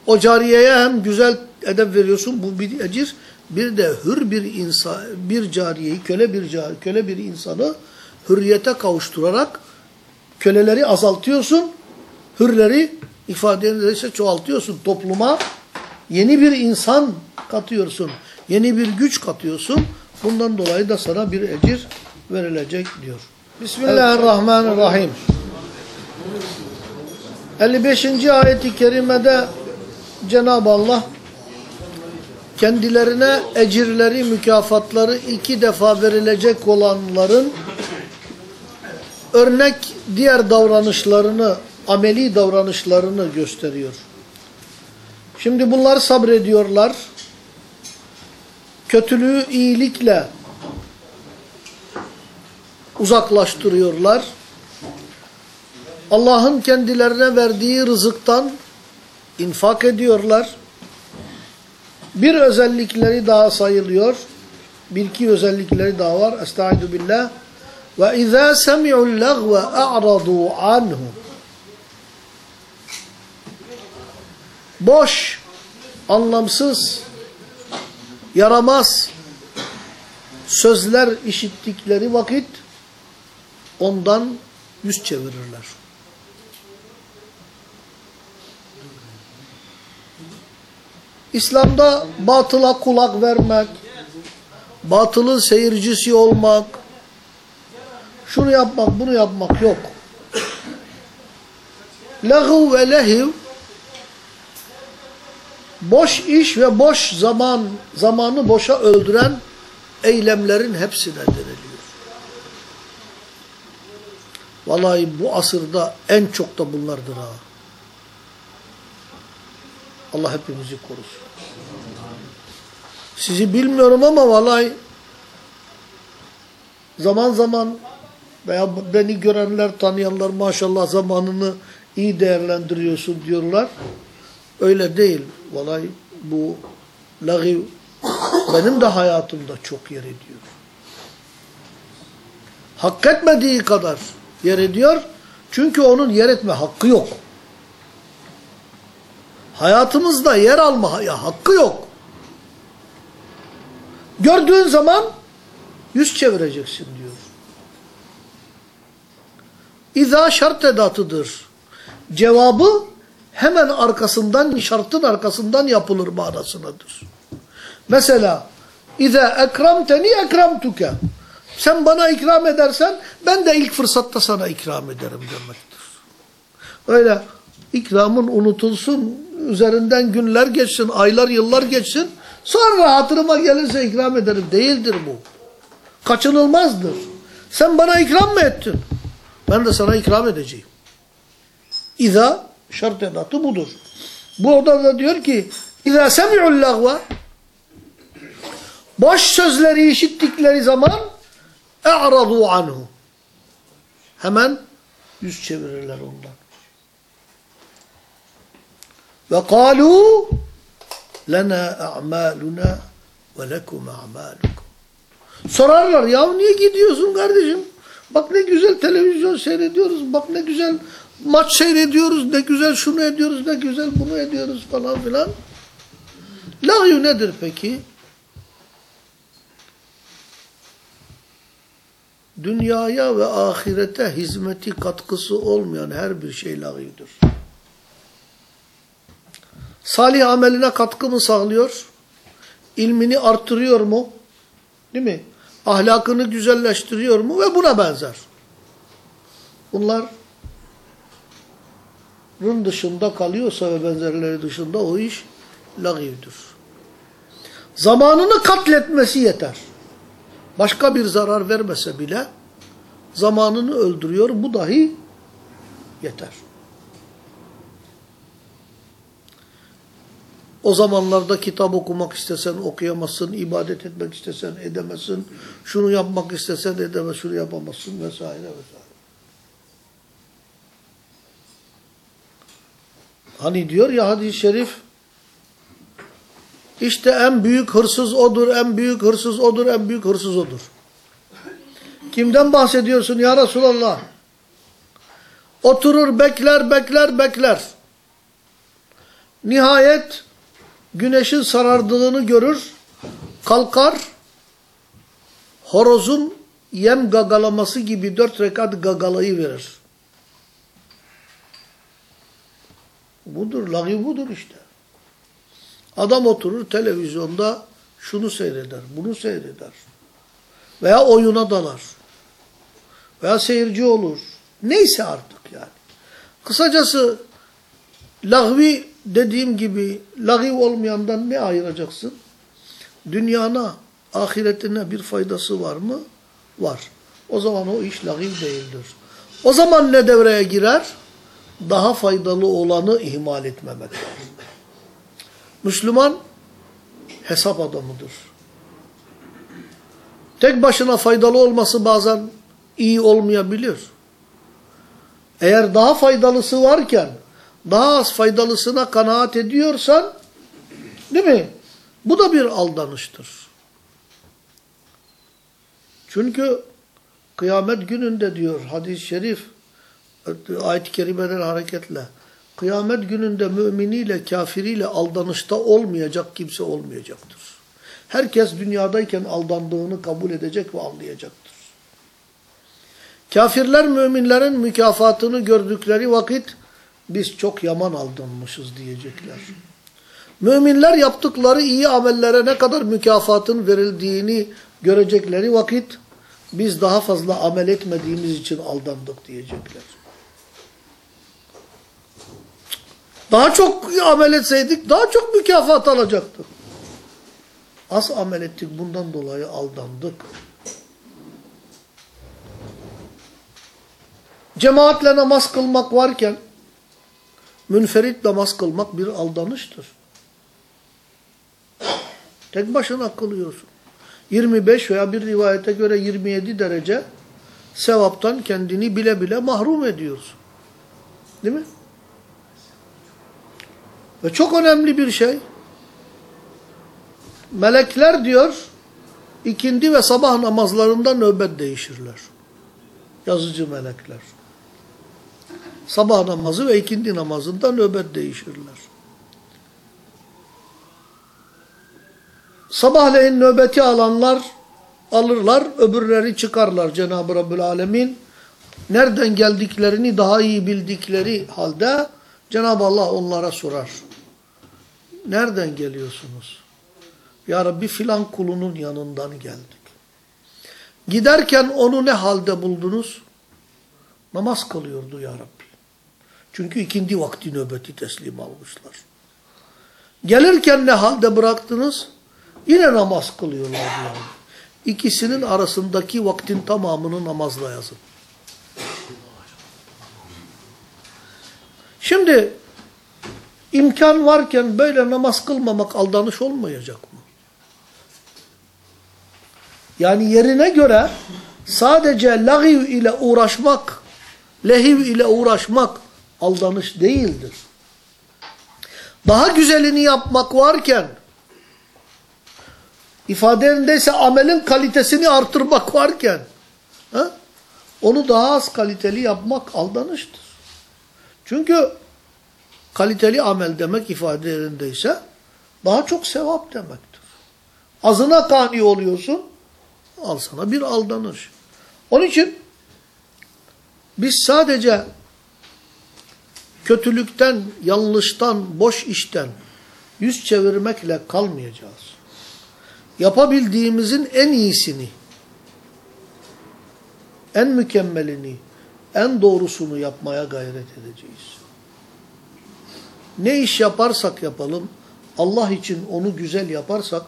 [SPEAKER 1] o cariyeye hem güzel edep veriyorsun bu bir ecir bir de hür bir insan bir cariyeyi köle bir cari, köle bir insanı hürriyete kavuşturarak köleleri azaltıyorsun hürleri ifade ise çoğaltıyorsun topluma yeni bir insan katıyorsun yeni bir güç katıyorsun bundan dolayı da sana bir ecir verilecek diyor. Bismillahirrahmanirrahim. 55. ayeti kerimede Cenab-ı Allah kendilerine ecirleri, mükafatları iki defa verilecek olanların örnek diğer davranışlarını, ameli davranışlarını gösteriyor. Şimdi bunlar sabrediyorlar. Kötülüğü iyilikle uzaklaştırıyorlar. Allah'ın kendilerine verdiği rızıktan infak ediyorlar. Bir özellikleri daha sayılıyor. Bir iki özellikleri daha var. Estaizu billah. İzâ semi'ul lagve a'radû anhu. Boş, anlamsız, yaramaz sözler işittikleri vakit ondan yüz çevirirler. İslam'da batıla kulak vermek, batılın seyircisi olmak, şunu yapmak, bunu yapmak yok. Lehu ve lehiv boş iş ve boş zaman, zamanı boşa öldüren eylemlerin hepsine deniliyor. Vallahi bu asırda en çok da bunlardır ha. Allah hepimizi korusun. Sizi bilmiyorum ama vallahi zaman zaman veya beni görenler, tanıyanlar maşallah zamanını iyi değerlendiriyorsun diyorlar. Öyle değil. Vallahi bu lagiv benim de hayatımda çok yer ediyor. Hak etmediği kadar yer ediyor. Çünkü onun yer etme hakkı yok. Hayatımızda yer alma hakkı yok. Gördüğün zaman yüz çevireceksin diyor. İza şart edatıdır. Cevabı hemen arkasından, şartın arkasından yapılır manasındadır. Mesela İza ekramteni ekramtuke. Sen bana ikram edersen ben de ilk fırsatta sana ikram ederim demektir. Öyle ikramın unutulsun, üzerinden günler geçsin, aylar, yıllar geçsin. Sonra hatırıma gelirse ikram ederim. Değildir bu. Kaçınılmazdır. Sen bana ikram mı ettin? Ben de sana ikram edeceğim. İza şart edatı budur. Bu orada da diyor ki İza semi'ul lagva boş sözleri işittikleri zaman e'radu anhu hemen yüz çevirirler ondan. Ve kalu lena a'maluna ve lekum a'malukum. Sorarlar ya niye gidiyorsun kardeşim? Bak ne güzel televizyon seyrediyoruz. Bak ne güzel maç seyrediyoruz. Ne güzel şunu ediyoruz. Ne güzel bunu ediyoruz falan filan. Lagyu nedir peki? Dünyaya ve ahirete hizmeti katkısı olmayan her bir şey lagyudur. Salih ameline katkı mı sağlıyor? İlmini artırıyor mu? Değil mi? Ahlakını güzelleştiriyor mu? Ve buna benzer. Bunların dışında kalıyorsa ve benzerleri dışında o iş lagivdir. Zamanını katletmesi yeter. Başka bir zarar vermese bile zamanını öldürüyor. Bu dahi yeter. O zamanlarda kitap okumak istesen okuyamazsın, ibadet etmek istesen edemezsin, şunu yapmak istesen edemezsin, şunu yapamazsın vesaire vesaire. Hani diyor ya hadis-i şerif, işte en büyük hırsız odur, en büyük hırsız odur, en büyük hırsız odur. Kimden bahsediyorsun ya Resulallah? Oturur bekler, bekler, bekler. Nihayet güneşin sarardığını görür, kalkar, horozun yem gagalaması gibi dört rekat gagalayı verir. Budur, lagi budur işte. Adam oturur televizyonda şunu seyreder, bunu seyreder. Veya oyuna dalar. Veya seyirci olur. Neyse artık yani. Kısacası lahvi dediğim gibi lagîv olmayandan ne ayıracaksın? Dünyana, ahiretine bir faydası var mı? Var. O zaman o iş lagîv değildir. O zaman ne devreye girer? Daha faydalı olanı ihmal etmemek. Müslüman hesap adamıdır. Tek başına faydalı olması bazen iyi olmayabilir. Eğer daha faydalısı varken daha az faydalısına kanaat ediyorsan değil mi? Bu da bir aldanıştır. Çünkü kıyamet gününde diyor hadis-i şerif ayet-i kerimeden hareketle kıyamet gününde müminiyle kafiriyle aldanışta olmayacak kimse olmayacaktır. Herkes dünyadayken aldandığını kabul edecek ve anlayacaktır. Kafirler müminlerin mükafatını gördükleri vakit biz çok yaman aldanmışız diyecekler. Müminler yaptıkları iyi amellere ne kadar mükafatın verildiğini görecekleri vakit biz daha fazla amel etmediğimiz için aldandık diyecekler. Daha çok amel etseydik daha çok mükafat alacaktık. Az amel ettik bundan dolayı aldandık. Cemaatle namaz kılmak varken münferit namaz kılmak bir aldanıştır. Tek başına kılıyorsun. 25 veya bir rivayete göre 27 derece sevaptan kendini bile bile mahrum ediyorsun. Değil mi? Ve çok önemli bir şey. Melekler diyor ikindi ve sabah namazlarında nöbet değişirler. Yazıcı melekler. Sabah namazı ve ikindi namazında nöbet değişirler. Sabahleyin nöbeti alanlar alırlar, öbürleri çıkarlar Cenab-ı Rabbül Alemin. Nereden geldiklerini daha iyi bildikleri halde Cenab-ı Allah onlara sorar. Nereden geliyorsunuz? Ya Rabbi filan kulunun yanından geldik. Giderken onu ne halde buldunuz? Namaz kılıyordu ya Rabbi. Çünkü ikindi vakti nöbeti teslim almışlar. Gelirken ne halde bıraktınız? Yine namaz kılıyorlar yani. İkisinin arasındaki vaktin tamamını namazla yazın. Şimdi imkan varken böyle namaz kılmamak aldanış olmayacak mı? Yani yerine göre sadece lagiv ile uğraşmak, lehiv ile uğraşmak aldanış değildir. Daha güzelini yapmak varken ifadelerindeyse amelin kalitesini artırmak varken ha, onu daha az kaliteli yapmak aldanıştır. Çünkü kaliteli amel demek ifadelerindeyse daha çok sevap demektir. Azına kani oluyorsun al sana bir aldanış. Onun için biz sadece kötülükten, yanlıştan, boş işten yüz çevirmekle kalmayacağız. Yapabildiğimizin en iyisini, en mükemmelini, en doğrusunu yapmaya gayret edeceğiz. Ne iş yaparsak yapalım, Allah için onu güzel yaparsak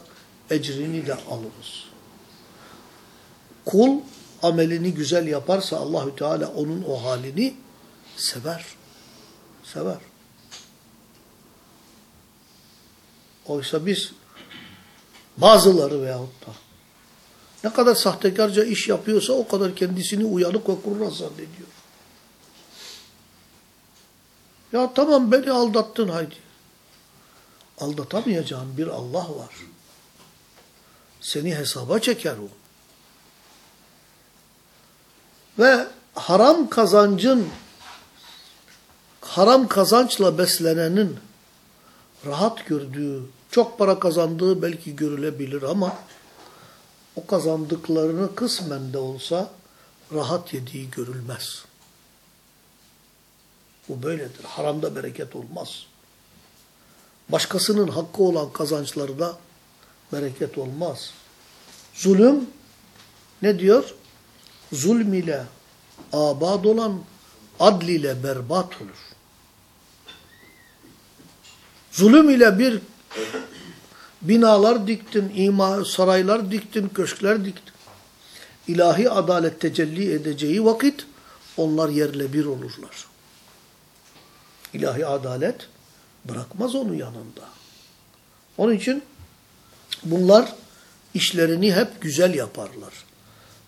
[SPEAKER 1] ecrini de alırız. Kul amelini güzel yaparsa Allahü Teala onun o halini sever. Sever. Oysa biz bazıları veyahut da ne kadar sahtekarca iş yapıyorsa o kadar kendisini uyanık ve kurnaz zannediyor. Ya tamam beni aldattın haydi. Aldatamayacağın bir Allah var. Seni hesaba çeker o. Ve haram kazancın haram kazançla beslenenin rahat gördüğü, çok para kazandığı belki görülebilir ama o kazandıklarını kısmen de olsa rahat yediği görülmez. Bu böyledir. Haramda bereket olmaz. Başkasının hakkı olan kazançlarda bereket olmaz. Zulüm ne diyor? Zulm ile abad olan adl ile berbat olur. Zulüm ile bir binalar diktin, ima, saraylar diktin, köşkler diktin. İlahi adalet tecelli edeceği vakit onlar yerle bir olurlar. İlahi adalet bırakmaz onu yanında. Onun için bunlar işlerini hep güzel yaparlar.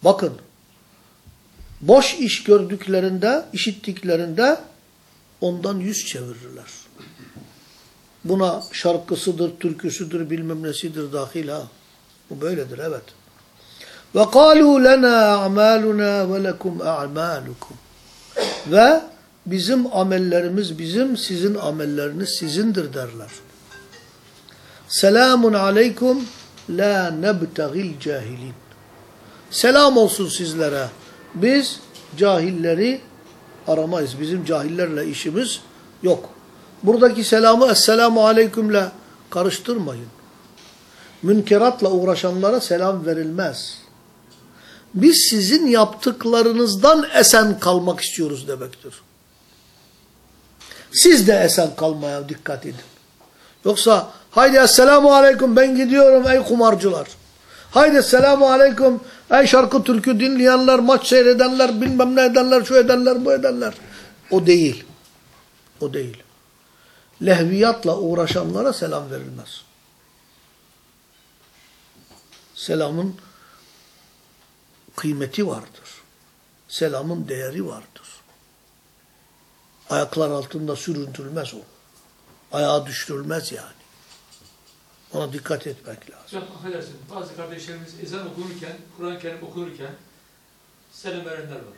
[SPEAKER 1] Bakın, boş iş gördüklerinde, işittiklerinde ondan yüz çevirirler. Buna şarkısıdır, türküsüdür, bilmem nesidir dahil ha. Bu böyledir evet. Ve kalu lena a'maluna ve lekum a'malukum. Ve bizim amellerimiz bizim, sizin amelleriniz sizindir derler. Selamun aleykum la nebtagil cahilin. Selam olsun sizlere. Biz cahilleri aramayız. Bizim cahillerle işimiz yok. Buradaki selamı Esselamu Aleyküm'le karıştırmayın. Münkeratla uğraşanlara selam verilmez. Biz sizin yaptıklarınızdan esen kalmak istiyoruz demektir. Siz de esen kalmaya dikkat edin. Yoksa haydi Esselamu Aleyküm ben gidiyorum ey kumarcılar. Haydi Esselamu Aleyküm ey şarkı türkü dinleyenler, maç seyredenler, bilmem ne edenler, şu edenler, bu edenler. O değil. O değil lehviyatla uğraşanlara selam verilmez. Selamın kıymeti vardır. Selamın değeri vardır. Ayaklar altında sürüntülmez o. Ayağa düşürülmez yani. Ona dikkat etmek lazım.
[SPEAKER 3] Hocam affedersin, bazı kardeşlerimiz ezan okunurken, Kur'an-ı Kerim okunurken selam verenler var.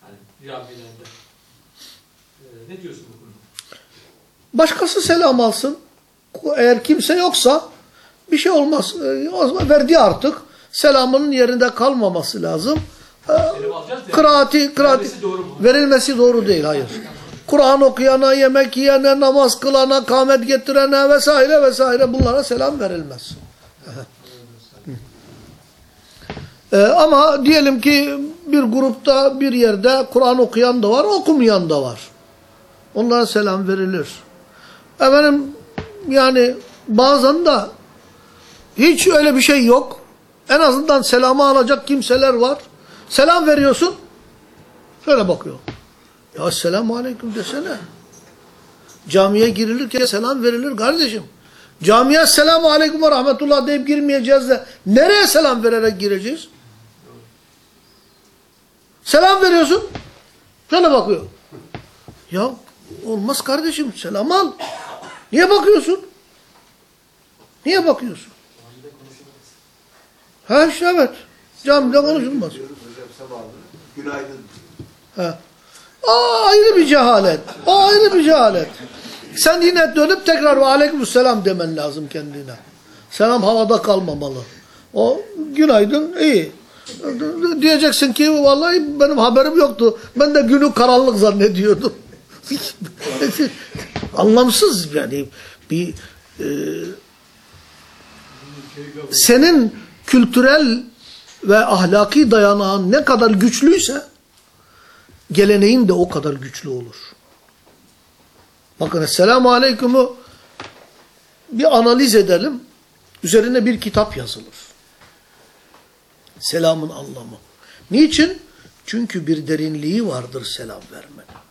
[SPEAKER 3] Hani camilerinde. Ee, ne diyorsun bu konuda?
[SPEAKER 1] Başkası selam alsın. Eğer kimse yoksa bir şey olmaz. Ee, O zaman verdi artık. Selamının yerinde kalmaması lazım. Ee. Kıraati, kıraati
[SPEAKER 3] Verilmesi doğru
[SPEAKER 1] değil. Hayır. Kur'an okuyana, yemek yiyene, namaz kılana, kâmet getirene vesaire vesaire bunlara selam verilmez. Ee, ama diyelim ki bir grupta bir yerde Kur'an okuyan da var, okumayan da var. Onlara selam verilir. Efendim yani bazen de hiç öyle bir şey yok. En azından selamı alacak kimseler var. Selam veriyorsun. Şöyle bakıyor. Ya selamu aleyküm desene. Camiye girilirken selam verilir kardeşim. Camiye selamu aleyküm ve rahmetullah deyip girmeyeceğiz de nereye selam vererek gireceğiz? Selam veriyorsun. Şöyle bakıyor. Ya olmaz kardeşim selam al. Niye bakıyorsun? Niye bakıyorsun? Ha işte evet. Camide konuşulmaz.
[SPEAKER 2] Günaydın.
[SPEAKER 1] Ha. Aa, ayrı bir cehalet. O ayrı bir cehalet. Sen yine dönüp tekrar ve aleykümselam demen lazım kendine. Selam havada kalmamalı. O günaydın iyi. Diyeceksin ki vallahi benim haberim yoktu. Ben de günü karanlık zannediyordum. Anlamsız yani bir e, senin kültürel ve ahlaki dayanağın ne kadar güçlüyse geleneğin de o kadar güçlü olur. Bakın Esselamu Aleyküm'ü bir analiz edelim. Üzerine bir kitap yazılır. Selamın anlamı. Niçin? Çünkü bir derinliği vardır selam vermenin.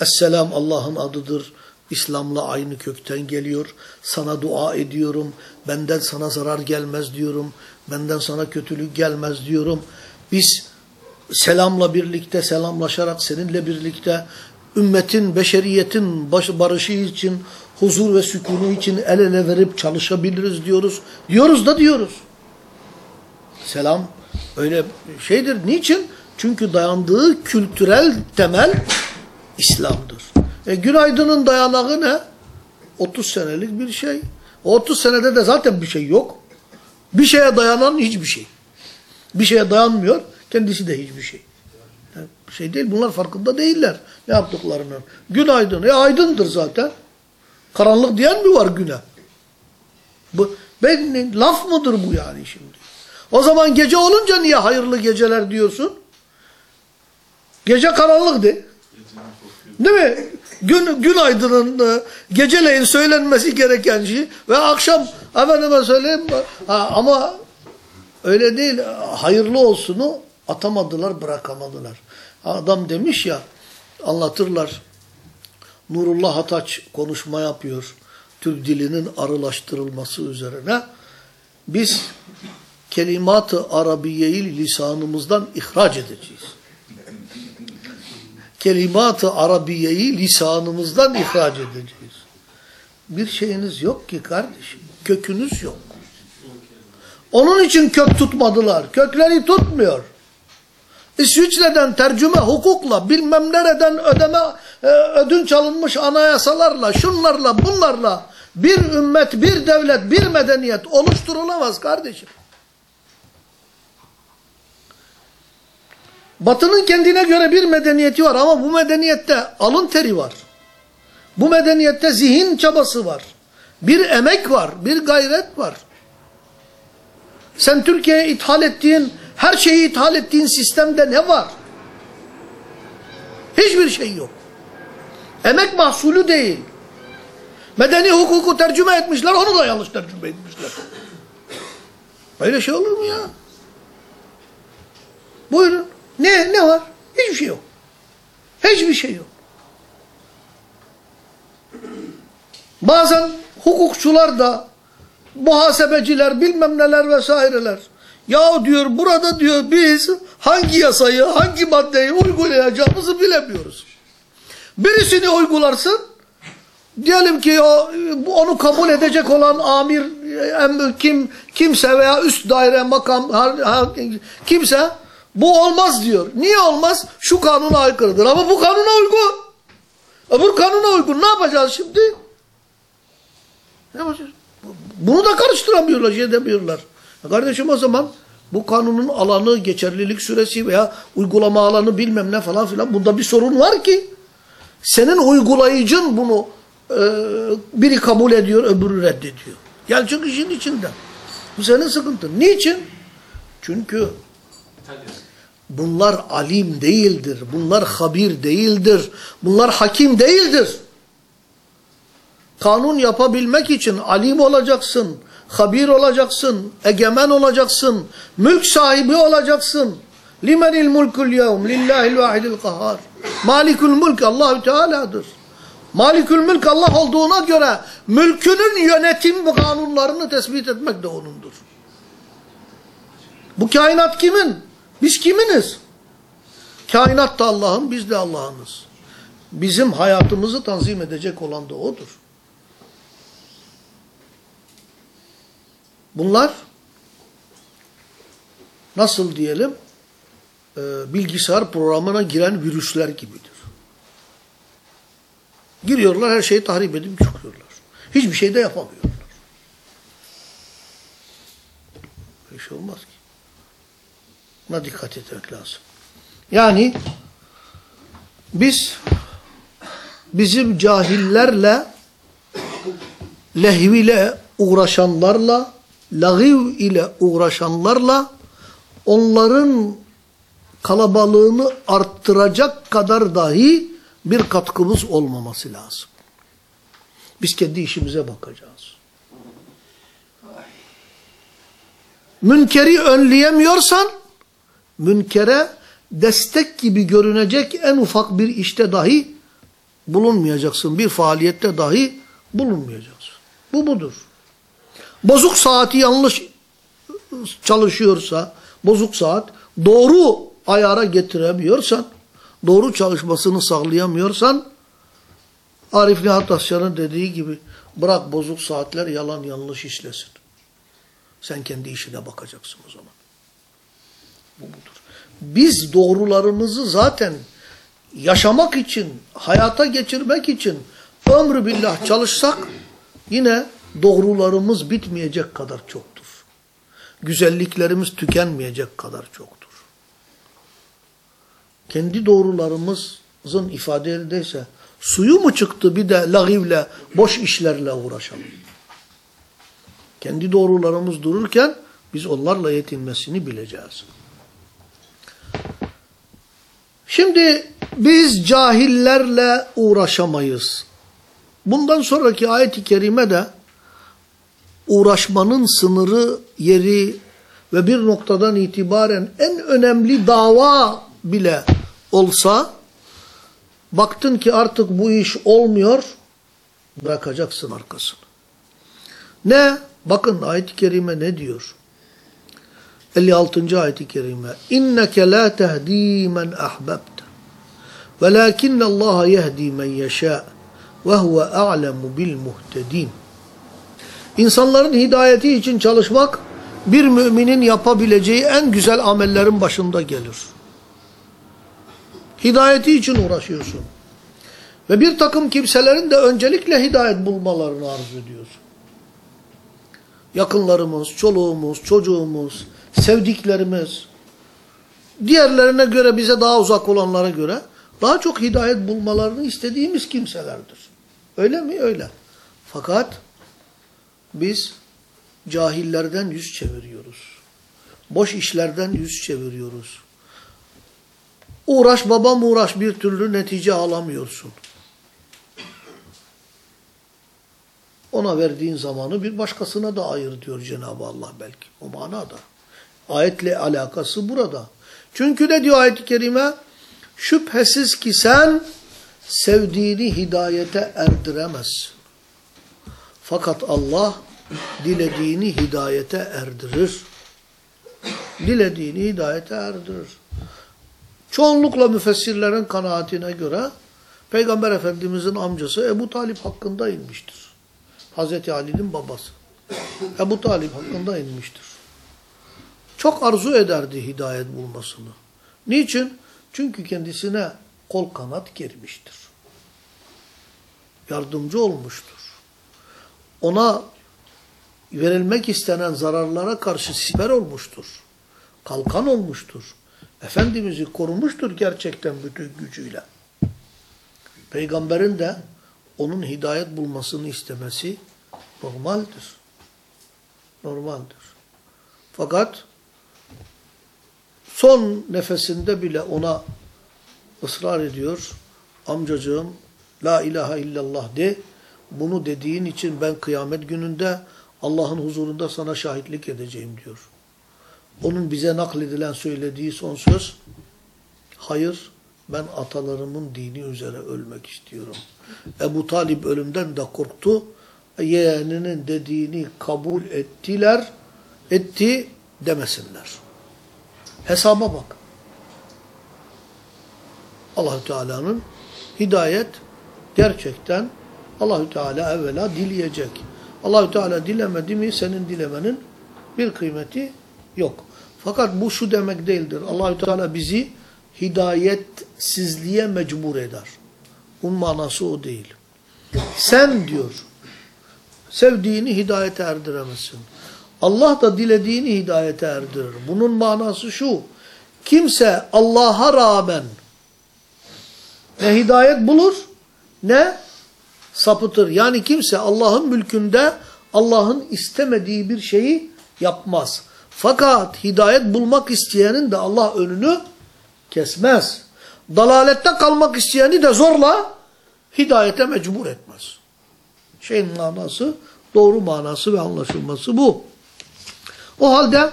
[SPEAKER 1] Esselam Allah'ın adıdır. İslam'la aynı kökten geliyor. Sana dua ediyorum. Benden sana zarar gelmez diyorum. Benden sana kötülük gelmez diyorum. Biz selamla birlikte, selamlaşarak seninle birlikte ümmetin, beşeriyetin baş, barışı için, huzur ve sükunu için el ele verip çalışabiliriz diyoruz. Diyoruz da diyoruz. Selam öyle şeydir. Niçin? Çünkü dayandığı kültürel temel İslam'dır. E, günaydının dayanağı ne? 30 senelik bir şey. O 30 senede de zaten bir şey yok. Bir şeye dayanan hiçbir şey. Bir şeye dayanmıyor, kendisi de hiçbir şey. Yani bir şey değil, bunlar farkında değiller ne yaptıklarının. Günaydın, e aydındır zaten. Karanlık diyen mi var güne? Bu, ben, laf mıdır bu yani şimdi? O zaman gece olunca niye hayırlı geceler diyorsun? Gece karanlık de. Değil mi? Gün, gün aydının e, geceleyin söylenmesi gereken şey ve akşam efendime söyleyeyim ha, ama öyle değil hayırlı olsunu atamadılar bırakamadılar. Adam demiş ya anlatırlar Nurullah Hataç konuşma yapıyor Türk dilinin arılaştırılması üzerine. Biz kelimat-ı Arabiye'yi lisanımızdan ihraç edeceğiz kelimat-ı Arabiye'yi lisanımızdan ihraç edeceğiz. Bir şeyiniz yok ki kardeşim. Kökünüz yok. Onun için kök tutmadılar. Kökleri tutmuyor. İsviçre'den tercüme hukukla, bilmem nereden ödeme, e, ödünç alınmış anayasalarla, şunlarla, bunlarla bir ümmet, bir devlet, bir medeniyet oluşturulamaz kardeşim. Batının kendine göre bir medeniyeti var ama bu medeniyette alın teri var. Bu medeniyette zihin çabası var. Bir emek var, bir gayret var. Sen Türkiye'ye ithal ettiğin, her şeyi ithal ettiğin sistemde ne var? Hiçbir şey yok. Emek mahsulü değil. Medeni hukuku tercüme etmişler, onu da yanlış tercüme etmişler. Böyle şey olur mu ya? Buyurun. Ne, ne var? Hiçbir şey yok. Hiçbir şey yok. Bazen hukukçular da muhasebeciler bilmem neler vesaireler. Ya diyor burada diyor biz hangi yasayı hangi maddeyi uygulayacağımızı bilemiyoruz. Birisini uygularsın diyelim ki o, onu kabul edecek olan amir kim kimse veya üst daire makam kimse bu olmaz diyor. Niye olmaz? Şu kanuna aykırıdır. Ama bu kanuna uygun. Öbür kanuna uygun. Ne yapacağız şimdi? Ne yapacağız? Bunu da karıştıramıyorlar, şey demiyorlar. Kardeşim o zaman bu kanunun alanı, geçerlilik süresi veya uygulama alanı bilmem ne falan filan bunda bir sorun var ki. Senin uygulayıcın bunu e, biri kabul ediyor, öbürü reddediyor. Gel çık işin içinden. Bu senin sıkıntın. Niçin? Çünkü Bunlar alim değildir. Bunlar habir değildir. Bunlar hakim değildir. Kanun yapabilmek için alim olacaksın, habir olacaksın, egemen olacaksın, mülk sahibi olacaksın. Limenil mulkul yevm lillahil vahidil kahhar. Malikul mulk Allahü Teala'dır. Malikül mülk Allah olduğuna göre mülkünün yönetim kanunlarını tespit etmek de O'nundur. Bu kainat kimin? Biz kiminiz? Kainat da Allah'ın, biz de Allah'ınız. Bizim hayatımızı tanzim edecek olan da O'dur. Bunlar nasıl diyelim e, bilgisayar programına giren virüsler gibidir. Giriyorlar her şeyi tahrip edip çıkıyorlar. Hiçbir şey de yapamıyorlar. Böyle şey olmaz ki. Buna dikkat etmek lazım. Yani biz bizim cahillerle lehv ile uğraşanlarla lagiv ile uğraşanlarla onların kalabalığını arttıracak kadar dahi bir katkımız olmaması lazım. Biz kendi işimize bakacağız. Münkeri önleyemiyorsan münkere destek gibi görünecek en ufak bir işte dahi bulunmayacaksın. Bir faaliyette dahi bulunmayacaksın. Bu budur. Bozuk saati yanlış çalışıyorsa, bozuk saat doğru ayara getiremiyorsan, doğru çalışmasını sağlayamıyorsan, Arif Nihat Asyan'ın dediği gibi bırak bozuk saatler yalan yanlış işlesin. Sen kendi işine bakacaksın o zaman. Bu budur. Biz doğrularımızı zaten yaşamak için, hayata geçirmek için ömrü billah çalışsak yine doğrularımız bitmeyecek kadar çoktur. Güzelliklerimiz tükenmeyecek kadar çoktur. Kendi doğrularımızın ifade edilse suyu mu çıktı bir de lagivle, boş işlerle uğraşalım. Kendi doğrularımız dururken biz onlarla yetinmesini bileceğiz. Şimdi biz cahillerle uğraşamayız. Bundan sonraki ayet-i kerime de uğraşmanın sınırı, yeri ve bir noktadan itibaren en önemli dava bile olsa baktın ki artık bu iş olmuyor bırakacaksın arkasını. Ne? Bakın ayet-i kerime ne diyor? 56. ayet-i kerime İnneke la tehdi men ahbabte velakinne Allah yehdi men yeşâ ve huve a'lemu bil muhtedin İnsanların hidayeti için çalışmak bir müminin yapabileceği en güzel amellerin başında gelir. Hidayeti için uğraşıyorsun. Ve bir takım kimselerin de öncelikle hidayet bulmalarını arzu ediyorsun. Yakınlarımız, çoluğumuz, çocuğumuz, sevdiklerimiz, diğerlerine göre bize daha uzak olanlara göre daha çok hidayet bulmalarını istediğimiz kimselerdir. Öyle mi? Öyle. Fakat biz cahillerden yüz çeviriyoruz. Boş işlerden yüz çeviriyoruz. Uğraş babam uğraş bir türlü netice alamıyorsun. Ona verdiğin zamanı bir başkasına da ayır diyor Cenab-ı Allah belki. O manada. Ayetle alakası burada. Çünkü ne diyor ayet-i kerime? Şüphesiz ki sen sevdiğini hidayete erdiremezsin. Fakat Allah dilediğini hidayete erdirir. Dilediğini hidayete erdirir. Çoğunlukla müfessirlerin kanaatine göre Peygamber Efendimizin amcası Ebu Talip hakkında inmiştir. Hazreti Ali'nin babası. Ebu Talip hakkında inmiştir. Çok arzu ederdi hidayet bulmasını. Niçin? Çünkü kendisine kol kanat germiştir. Yardımcı olmuştur. Ona verilmek istenen zararlara karşı siper olmuştur. Kalkan olmuştur. Efendimiz'i korumuştur gerçekten bütün gücüyle. Peygamberin de onun hidayet bulmasını istemesi normaldir. Normaldir. Fakat son nefesinde bile ona ısrar ediyor. Amcacığım la ilahe illallah de. Bunu dediğin için ben kıyamet gününde Allah'ın huzurunda sana şahitlik edeceğim diyor. Onun bize nakledilen söylediği son söz hayır ben atalarımın dini üzere ölmek istiyorum. Ebu Talib ölümden de korktu. Yeğeninin dediğini kabul ettiler, etti demesinler. Hesaba bak. Allahü Teala'nın hidayet gerçekten Allahü Teala evvela dileyecek. Allahü Teala dilemedi mi senin dilemenin bir kıymeti yok. Fakat bu şu demek değildir. Allahü Teala bizi hidayetsizliğe mecbur eder. Bunun manası o değil. Sen diyor, sevdiğini hidayete erdiremezsin. Allah da dilediğini hidayete erdirir. Bunun manası şu, kimse Allah'a rağmen ne hidayet bulur ne sapıtır. Yani kimse Allah'ın mülkünde Allah'ın istemediği bir şeyi yapmaz. Fakat hidayet bulmak isteyenin de Allah önünü kesmez. Dalalette kalmak isteyeni de zorla hidayete mecbur etmez. Şeyin manası, doğru manası ve anlaşılması bu. O halde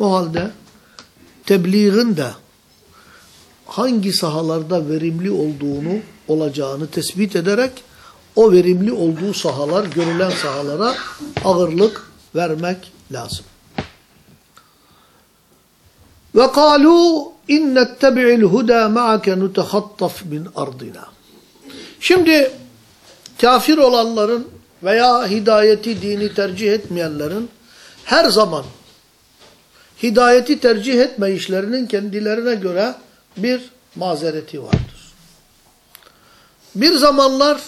[SPEAKER 1] o halde tebliğin de hangi sahalarda verimli olduğunu, olacağını tespit ederek o verimli olduğu sahalar, görülen sahalara ağırlık vermek lazım. Ve kalu innettebi'il huda ma'ake nutehattaf min ardina. Şimdi kafir olanların veya hidayeti dini tercih etmeyenlerin her zaman hidayeti tercih etme işlerinin kendilerine göre bir mazereti vardır. Bir zamanlar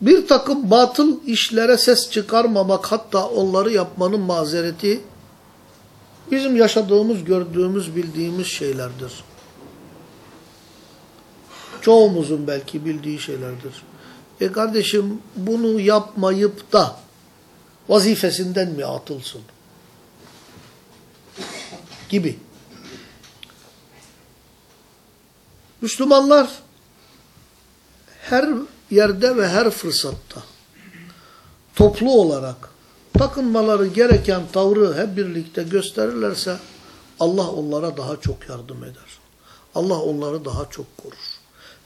[SPEAKER 1] bir takım batıl işlere ses çıkarmamak hatta onları yapmanın mazereti bizim yaşadığımız, gördüğümüz, bildiğimiz şeylerdir. Çoğumuzun belki bildiği şeylerdir. E kardeşim bunu yapmayıp da vazifesinden mi atılsın? Gibi. Müslümanlar her yerde ve her fırsatta toplu olarak takınmaları gereken tavrı hep birlikte gösterirlerse Allah onlara daha çok yardım eder. Allah onları daha çok korur.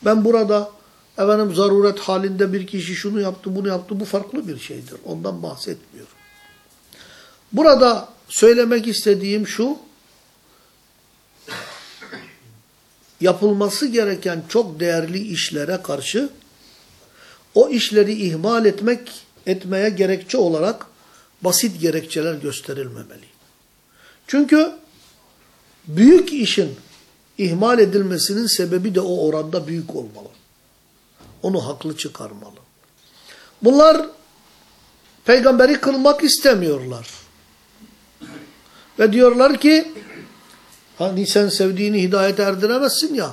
[SPEAKER 1] Ben burada efendim zaruret halinde bir kişi şunu yaptı bunu yaptı bu farklı bir şeydir. Ondan bahsetmiyorum. Burada söylemek istediğim şu yapılması gereken çok değerli işlere karşı o işleri ihmal etmek etmeye gerekçe olarak basit gerekçeler gösterilmemeli. Çünkü büyük işin ihmal edilmesinin sebebi de o oranda büyük olmalı. Onu haklı çıkarmalı. Bunlar peygamberi kılmak istemiyorlar. Ve diyorlar ki hani sen sevdiğini hidayete erdiremezsin ya.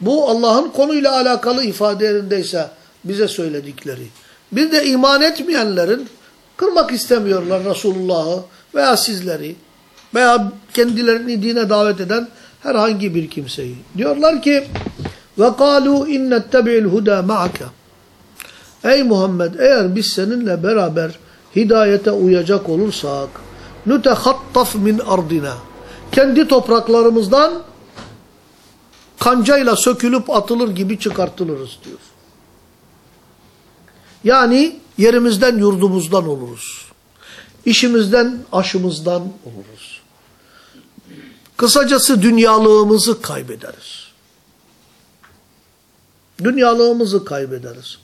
[SPEAKER 1] Bu Allah'ın konuyla alakalı ifadelerindeyse bize söyledikleri. Bir de iman etmeyenlerin kırmak istemiyorlar Resulullah'ı veya sizleri veya kendilerini dine davet eden herhangi bir kimseyi. Diyorlar ki ve kalu innettebi'il huda ma'aka. Ey Muhammed eğer biz seninle beraber hidayete uyacak olursak nutehattaf min ardina. Kendi topraklarımızdan kancayla sökülüp atılır gibi çıkartılırız diyor. Yani yerimizden yurdumuzdan oluruz. İşimizden aşımızdan oluruz. Kısacası dünyalığımızı kaybederiz. Dünyalığımızı kaybederiz.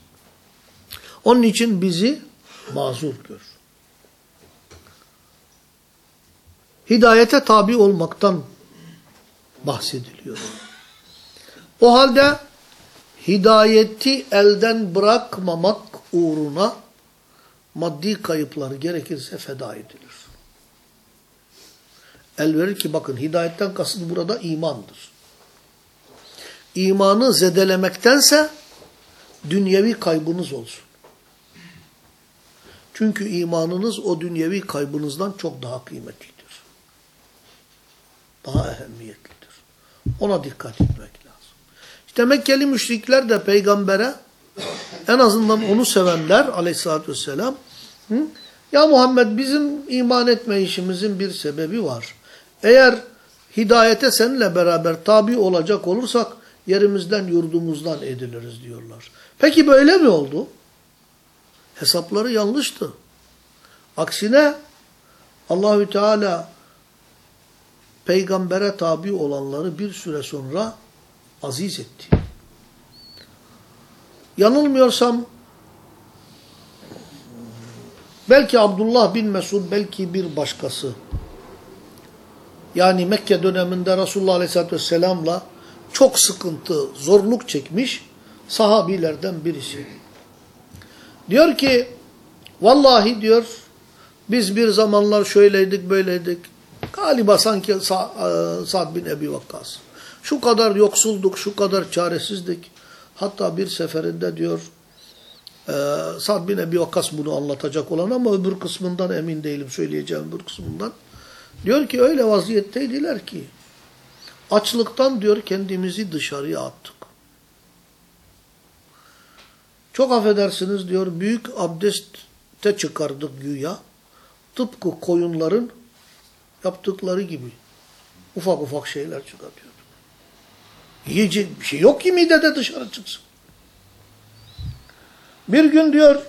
[SPEAKER 1] Onun için bizi mazur gör. Hidayete tabi olmaktan bahsediliyor. O halde hidayeti elden bırakmamak uğruna maddi kayıpları gerekirse feda edilir. El ki bakın hidayetten kasıt burada imandır. İmanı zedelemektense dünyevi kaybınız olsun. Çünkü imanınız o dünyevi kaybınızdan çok daha kıymetlidir. Daha ehemmiyetlidir. Ona dikkat etmek lazım. İşte Mekkeli müşrikler de peygambere en azından onu sevenler aleyhissalatü vesselam hı? ya Muhammed bizim iman etme işimizin bir sebebi var. Eğer hidayete seninle beraber tabi olacak olursak yerimizden yurdumuzdan ediliriz diyorlar. Peki böyle mi oldu? Hesapları yanlıştı. Aksine Allahü Teala peygambere tabi olanları bir süre sonra aziz etti. Yanılmıyorsam belki Abdullah bin Mesud belki bir başkası yani Mekke döneminde Resulullah Aleyhisselatü Vesselam'la çok sıkıntı, zorluk çekmiş sahabilerden birisi. Diyor ki vallahi diyor biz bir zamanlar şöyleydik böyleydik. Galiba sanki Sa Sa'd bin Ebi Vakkas. Şu kadar yoksulduk, şu kadar çaresizdik. Hatta bir seferinde diyor e, Sa'd bin Ebi Vakkas bunu anlatacak olan ama öbür kısmından emin değilim söyleyeceğim öbür kısmından. Diyor ki öyle vaziyetteydiler ki açlıktan diyor kendimizi dışarıya attık. Çok affedersiniz diyor büyük abdeste çıkardık güya. Tıpkı koyunların yaptıkları gibi. ufak ufak şeyler çıkartıyor. Yiyecek bir şey yok ki midede dışarı çıksın. Bir gün diyor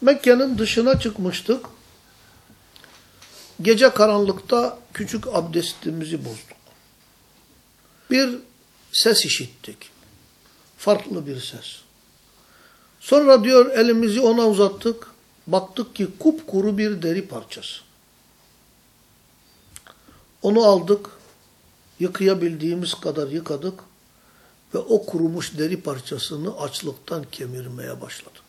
[SPEAKER 1] Mekke'nin dışına çıkmıştık. Gece karanlıkta küçük abdestimizi bozduk. Bir ses işittik. Farklı bir ses. Sonra diyor elimizi ona uzattık. Baktık ki kupkuru bir deri parçası. Onu aldık. Yıkayabildiğimiz kadar yıkadık. Ve o kurumuş deri parçasını açlıktan kemirmeye başladık.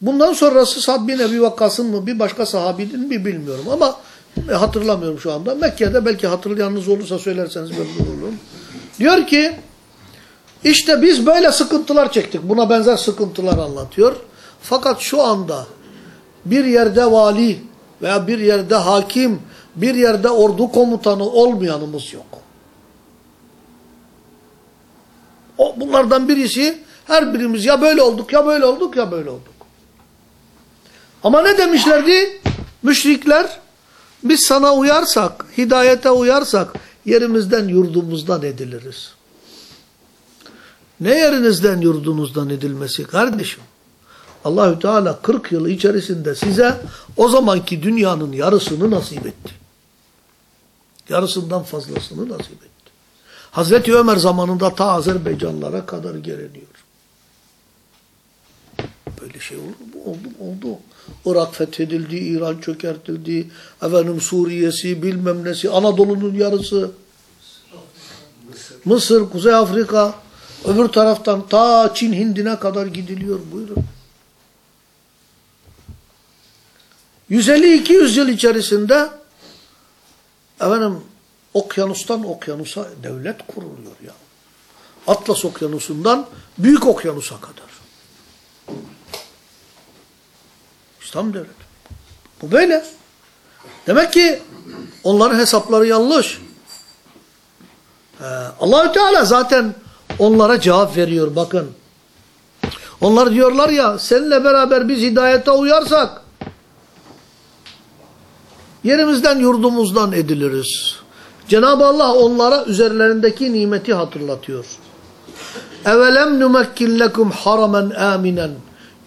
[SPEAKER 1] Bundan sonrası Sad bin Ebi Vakkas'ın mı bir başka sahabinin mi bilmiyorum ama e, hatırlamıyorum şu anda. Mekke'de belki hatırlayanınız olursa söylerseniz memnun olurum. Diyor ki işte biz böyle sıkıntılar çektik. Buna benzer sıkıntılar anlatıyor. Fakat şu anda bir yerde vali veya bir yerde hakim, bir yerde ordu komutanı olmayanımız yok. O, bunlardan birisi her birimiz ya böyle olduk ya böyle olduk ya böyle olduk. Ama ne demişlerdi? Müşrikler biz sana uyarsak, hidayete uyarsak yerimizden yurdumuzdan ediliriz. Ne yerinizden yurdunuzdan edilmesi kardeşim? Allahü Teala 40 yıl içerisinde size o zamanki dünyanın yarısını nasip etti. Yarısından fazlasını nasip etti. Hazreti Ömer zamanında ta Azerbaycanlara kadar geliniyor. Böyle şey olur mu? Oldu mu? Oldu. Irak fethedildi, İran çökertildi, efendim Suriye'si, bilmem nesi, Anadolu'nun yarısı, Mısır, Kuzey Afrika, öbür taraftan ta Çin Hindine kadar gidiliyor. Buyurun. 150-200 yıl içerisinde efendim okyanustan okyanusa devlet kuruluyor ya. Atlas okyanusundan Büyük Okyanus'a kadar. İslam devleti. Bu böyle. Demek ki onların hesapları yanlış. Ee, Allahü Teala zaten onlara cevap veriyor bakın. Onlar diyorlar ya seninle beraber biz hidayete uyarsak yerimizden yurdumuzdan ediliriz. Cenab-ı Allah onlara üzerlerindeki nimeti hatırlatıyor. Evelem numekkin lekum haramen aminen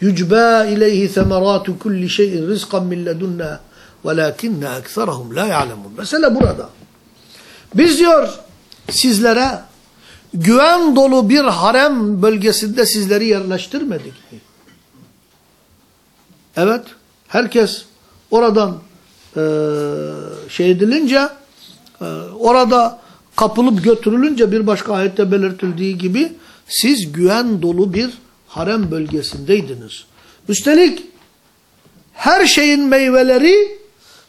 [SPEAKER 1] yucba ileyhi semeratu kulli şeyin rizkan min ledunna velakinne ekserahum la ya'lemun. Mesela burada. Biz diyor sizlere güven dolu bir harem bölgesinde sizleri yerleştirmedik mi? Evet. Herkes oradan e, şey edilince e, orada kapılıp götürülünce bir başka ayette belirtildiği gibi siz güven dolu bir harem bölgesindeydiniz. Üstelik her şeyin meyveleri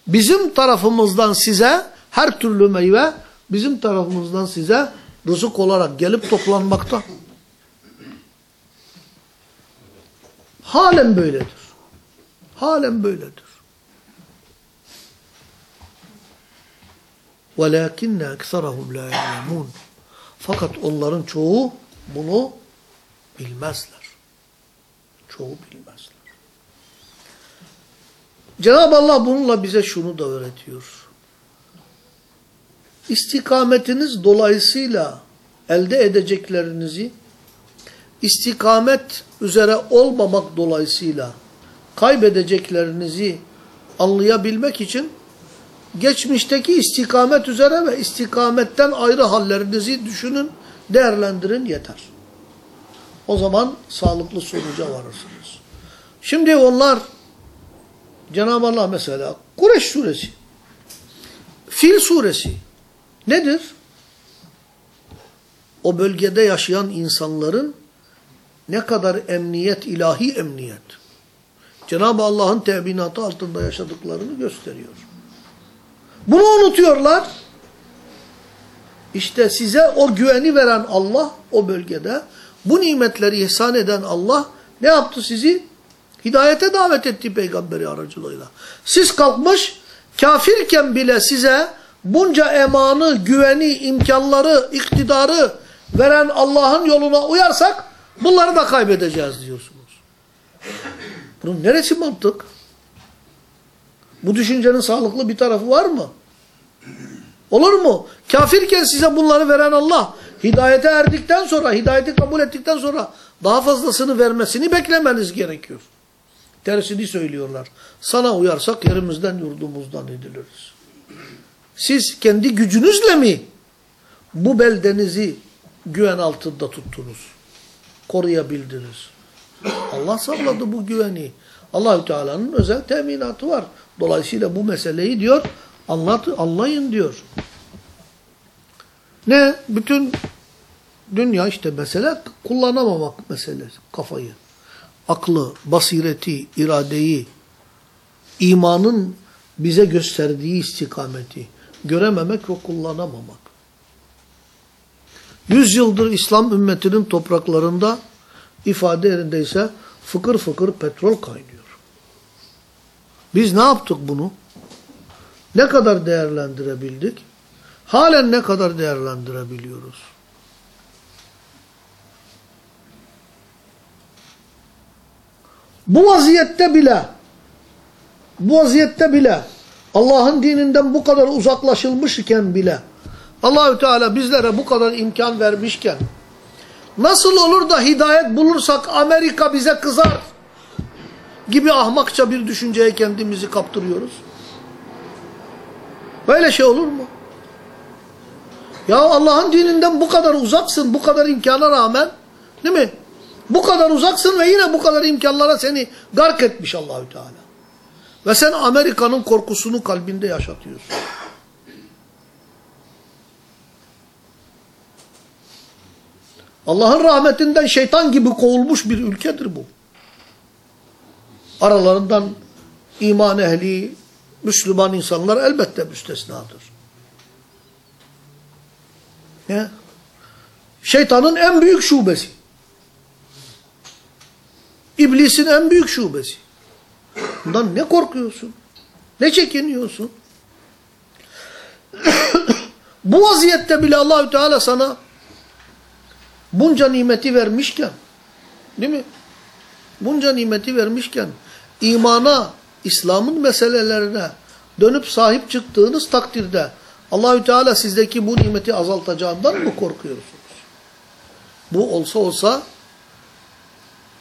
[SPEAKER 1] bizim tarafımızdan size her türlü meyve bizim tarafımızdan size rızık olarak gelip toplanmakta. Halen böyledir. Halen böyledir. وَلَاكِنَّ اَكْثَرَهُمْ لَا يَعْلَمُونَ Fakat onların çoğu bunu bilmezler. Çoğu bilmezler. Cenab-ı Allah bununla bize şunu da öğretiyor. İstikametiniz dolayısıyla elde edeceklerinizi istikamet üzere olmamak dolayısıyla kaybedeceklerinizi anlayabilmek için geçmişteki istikamet üzere ve istikametten ayrı hallerinizi düşünün, değerlendirin yeter. O zaman sağlıklı sonuca varırsınız. Şimdi onlar Cenab-ı Allah mesela Kureş suresi, Fil suresi nedir? O bölgede yaşayan insanların ne kadar emniyet, ilahi emniyet. Cenab-ı Allah'ın tebinatı altında yaşadıklarını gösteriyor. Bunu unutuyorlar. İşte size o güveni veren Allah o bölgede, bu nimetleri ihsan eden Allah ne yaptı sizi? Hidayete davet etti peygamberi aracılığıyla. Siz kalkmış, kafirken bile size bunca emanı, güveni, imkanları, iktidarı veren Allah'ın yoluna uyarsak bunları da kaybedeceğiz diyorsunuz. Bunun neresi mantık? Bu düşüncenin sağlıklı bir tarafı var mı? Olur mu? Kafirken size bunları veren Allah, hidayete erdikten sonra, hidayeti kabul ettikten sonra daha fazlasını vermesini beklemeniz gerekiyor. Tersini söylüyorlar. Sana uyarsak yerimizden yurdumuzdan ediliriz. Siz kendi gücünüzle mi bu beldenizi güven altında tuttunuz? Koruyabildiniz. Allah sağladı bu güveni. Allahü Teala'nın özel teminatı var. Dolayısıyla bu meseleyi diyor anlat, anlayın diyor. Ne? Bütün dünya işte mesele kullanamamak meselesi kafayı. Aklı, basireti, iradeyi, imanın bize gösterdiği istikameti görememek ve kullanamamak. Yüz yıldır İslam ümmetinin topraklarında ifade yerindeyse fıkır fıkır petrol kaynıyor. Biz ne yaptık bunu? Ne kadar değerlendirebildik? Halen ne kadar değerlendirebiliyoruz? Bu vaziyette bile bu vaziyette bile Allah'ın dininden bu kadar uzaklaşılmış iken bile Allahü Teala bizlere bu kadar imkan vermişken nasıl olur da hidayet bulursak Amerika bize kızar gibi ahmakça bir düşünceye kendimizi kaptırıyoruz. Böyle şey olur mu? Ya Allah'ın dininden bu kadar uzaksın, bu kadar imkana rağmen, değil mi? Bu kadar uzaksın ve yine bu kadar imkanlara seni gark etmiş Allahü Teala. Ve sen Amerika'nın korkusunu kalbinde yaşatıyorsun. Allah'ın rahmetinden şeytan gibi kovulmuş bir ülkedir bu. Aralarından iman ehli, Müslüman insanlar elbette müstesnadır. Ne? Şeytanın en büyük şubesi. İblisin en büyük şubesi. Bundan ne korkuyorsun? Ne çekiniyorsun? (coughs) Bu vaziyette bile Allahü Teala sana bunca nimeti vermişken, değil mi? Bunca nimeti vermişken, imana, İslam'ın meselelerine dönüp sahip çıktığınız takdirde Allahü Teala sizdeki bu nimeti azaltacağından mı korkuyorsunuz? Bu olsa olsa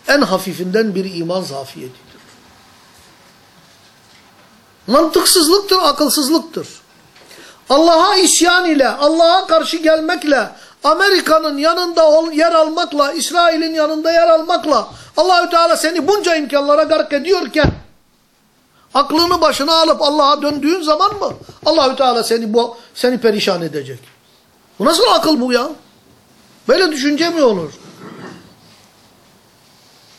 [SPEAKER 1] en hafifinden bir iman zafiyetidir. Mantıksızlıktır, akılsızlıktır. Allah'a isyan ile, Allah'a karşı gelmekle, Amerika'nın yanında yer almakla, İsrail'in yanında yer almakla Allahü Teala seni bunca imkanlara gark ediyorken aklını başına alıp Allah'a döndüğün zaman mı Allahü Teala seni bu seni perişan edecek? Bu nasıl akıl bu ya? Böyle düşünce mi olur?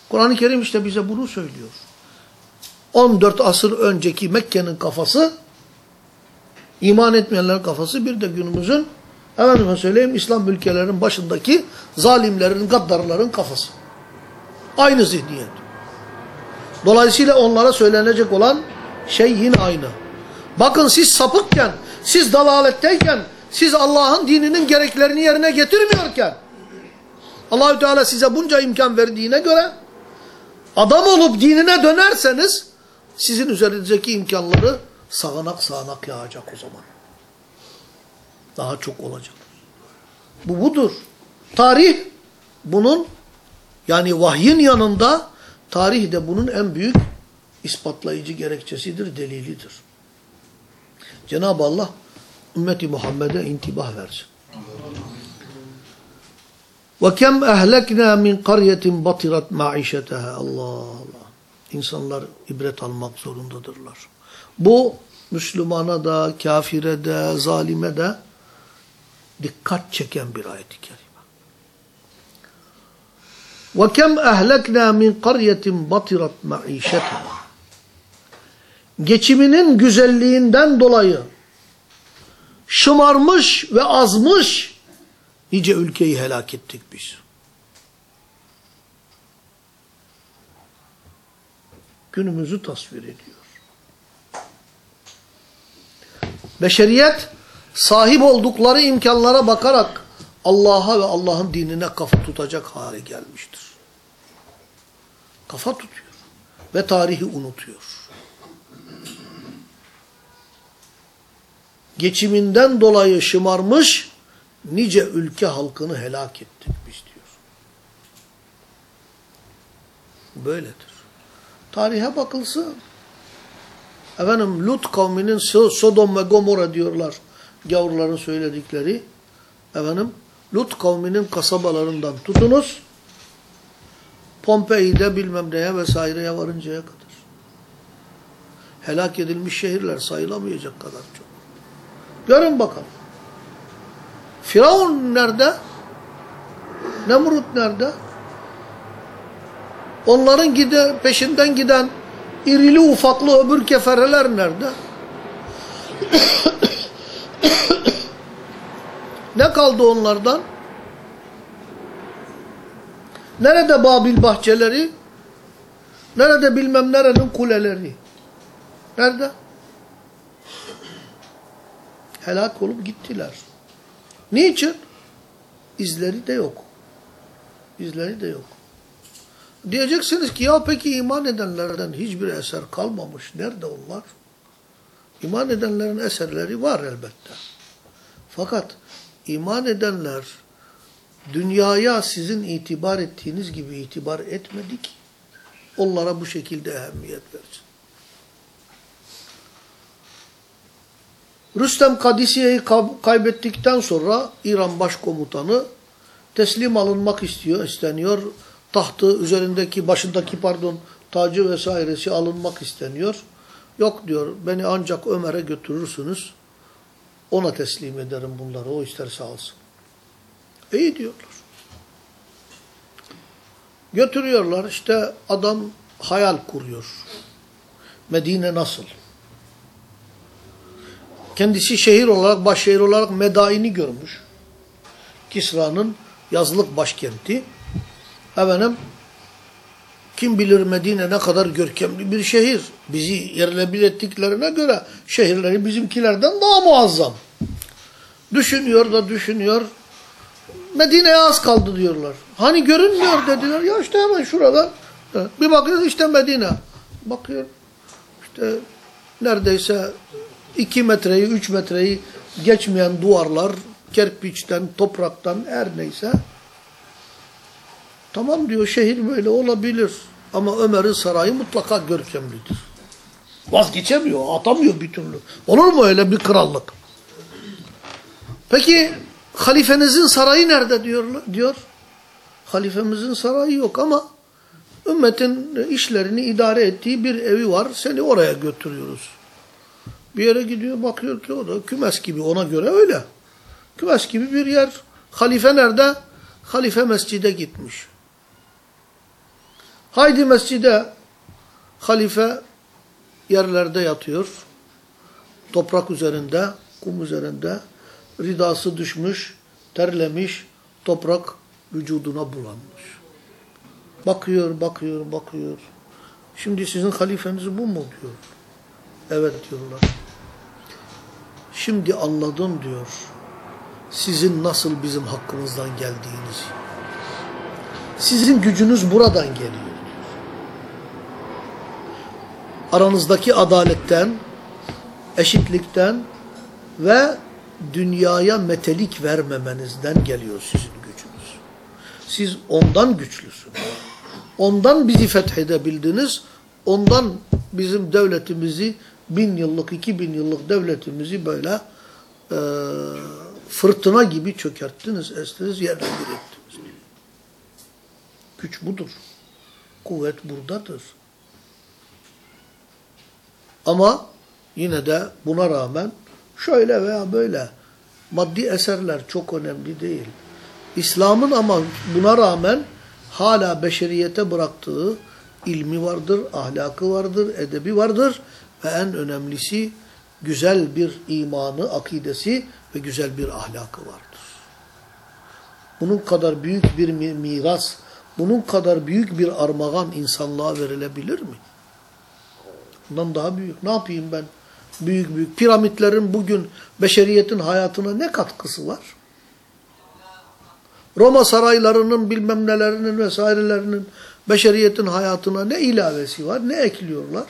[SPEAKER 1] Kur'an-ı Kerim işte bize bunu söylüyor. 14 asır önceki Mekke'nin kafası, iman etmeyenlerin kafası bir de günümüzün, efendime söyleyeyim İslam ülkelerinin başındaki zalimlerin, gaddarların kafası. Aynı zihniyet. Dolayısıyla onlara söylenecek olan şey yine aynı. Bakın siz sapıkken, siz dalaletteyken, siz Allah'ın dininin gereklerini yerine getirmiyorken, Allahü Teala size bunca imkan verdiğine göre, adam olup dinine dönerseniz, sizin üzerinizdeki imkanları sağanak sağanak yağacak o zaman. Daha çok olacak. Bu budur. Tarih bunun yani vahyin yanında Tarih de bunun en büyük ispatlayıcı gerekçesidir, delilidir. Cenab-ı Allah ümmeti Muhammed'e intibah versin. Ve kem ehlekna min qaryatin batirat maişetaha. Allah Allah. İnsanlar ibret almak zorundadırlar. Bu Müslümana da, kafire de, zalime de dikkat çeken bir ayet-i kerim. وَكَمْ اَهْلَكْنَا مِنْ قَرْيَةٍ بَطِرَتْ مَعِيشَتَهَا Geçiminin güzelliğinden dolayı şımarmış ve azmış nice ülkeyi helak ettik biz. Günümüzü tasvir ediyor. Beşeriyet sahip oldukları imkanlara bakarak Allah'a ve Allah'ın dinine kafa tutacak hale gelmiştir. Kafa tutuyor ve tarihi unutuyor. geçiminden dolayı şımarmış nice ülke halkını helak ettik biz diyor. Böyledir. Tarihe bakılsın. Efendim Lut kavminin Sodom ve Gomorra diyorlar gavurların söyledikleri. Efendim Lut kavminin kasabalarından tutunuz. Pompei'de bilmem neye vesaireye varıncaya kadar. Helak edilmiş şehirler sayılamayacak kadar çok. Görün bakalım. Firavun nerede? Nemrut nerede? Onların gide, peşinden giden irili ufaklı öbür kefereler nerede? (coughs) ne kaldı onlardan? Nerede Babil bahçeleri? Nerede bilmem nerenin kuleleri? Nerede? Helak olup gittiler. Niçin? İzleri de yok. İzleri de yok. Diyeceksiniz ki ya peki iman edenlerden hiçbir eser kalmamış. Nerede onlar? İman edenlerin eserleri var elbette. Fakat iman edenler dünyaya sizin itibar ettiğiniz gibi itibar etmedik. Onlara bu şekilde ehemmiyet versin. Rüstem Kadisiye'yi kaybettikten sonra İran başkomutanı teslim alınmak istiyor, isteniyor. Tahtı üzerindeki, başındaki pardon, tacı vesairesi alınmak isteniyor. Yok diyor, beni ancak Ömer'e götürürsünüz. Ona teslim ederim bunları, o isterse alsın. İyi diyorlar. Götürüyorlar, işte adam hayal kuruyor. Medine nasıl? Kendisi şehir olarak, başşehir olarak Medain'i görmüş. Kisra'nın yazlık başkenti. Efendim, kim bilir Medine ne kadar görkemli bir şehir. Bizi yerle bir ettiklerine göre şehirleri bizimkilerden daha muazzam. Düşünüyor da düşünüyor. Medine'ye az kaldı diyorlar. Hani görünmüyor dediler. Ya işte hemen şurada. Bir bakıyor işte Medine. Bakıyor. İşte neredeyse 2 metreyi, 3 metreyi geçmeyen duvarlar, kerpiçten, topraktan her neyse. Tamam diyor şehir böyle olabilir. Ama Ömer'in sarayı mutlaka görkemlidir. Vazgeçemiyor, atamıyor bir türlü. Olur mu öyle bir krallık? Peki halifenizin sarayı nerede diyor? diyor. Halifemizin sarayı yok ama ümmetin işlerini idare ettiği bir evi var. Seni oraya götürüyoruz. Bir yere gidiyor bakıyor ki o da kümes gibi ona göre öyle. Kümes gibi bir yer. Halife nerede? Halife mescide gitmiş. Haydi mescide. Halife yerlerde yatıyor. Toprak üzerinde, kum üzerinde. Ridası düşmüş, terlemiş, toprak vücuduna bulanmış. Bakıyor, bakıyor, bakıyor. Şimdi sizin halifeniz bu mu diyor. Evet diyorlar. Şimdi anladım diyor. Sizin nasıl bizim hakkımızdan geldiğinizi. Sizin gücünüz buradan geliyor. Aranızdaki adaletten, eşitlikten ve dünyaya metelik vermemenizden geliyor sizin gücünüz. Siz ondan güçlüsünüz. Ondan bizi fethedebildiniz. Ondan bizim devletimizi bin yıllık, iki bin yıllık devletimizi böyle e, fırtına gibi çökerttiniz, estiniz, yerle bir ettiniz. Güç budur. Kuvvet buradadır. Ama yine de buna rağmen şöyle veya böyle maddi eserler çok önemli değil. İslam'ın ama buna rağmen hala beşeriyete bıraktığı ilmi vardır, ahlakı vardır, edebi vardır ve en önemlisi güzel bir imanı, akidesi ve güzel bir ahlakı vardır. Bunun kadar büyük bir miras, bunun kadar büyük bir armağan insanlığa verilebilir mi? Bundan daha büyük. Ne yapayım ben? Büyük büyük piramitlerin bugün beşeriyetin hayatına ne katkısı var? Roma saraylarının bilmem nelerinin vesairelerinin beşeriyetin hayatına ne ilavesi var, ne ekliyorlar?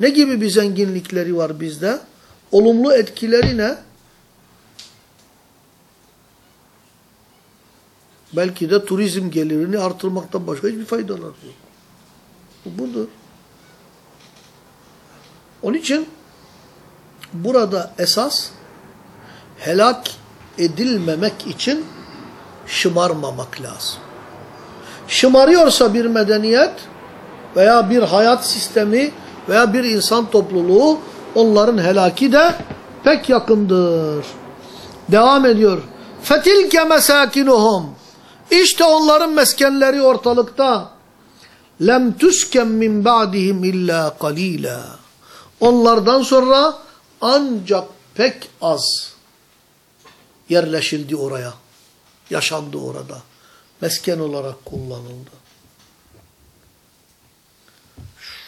[SPEAKER 1] Ne gibi bir zenginlikleri var bizde? olumlu etkileri ne? Belki de turizm gelirini artırmaktan başka hiçbir faydaları yok. Bu budur. Onun için burada esas helak edilmemek için şımarmamak lazım. Şımarıyorsa bir medeniyet veya bir hayat sistemi veya bir insan topluluğu onların helaki de pek yakındır. Devam ediyor. Fetilke mesakinuhum. İşte onların meskenleri ortalıkta. Lem tusken min ba'dihim illa qalila. Onlardan sonra ancak pek az yerleşildi oraya. Yaşandı orada. Mesken olarak kullanıldı.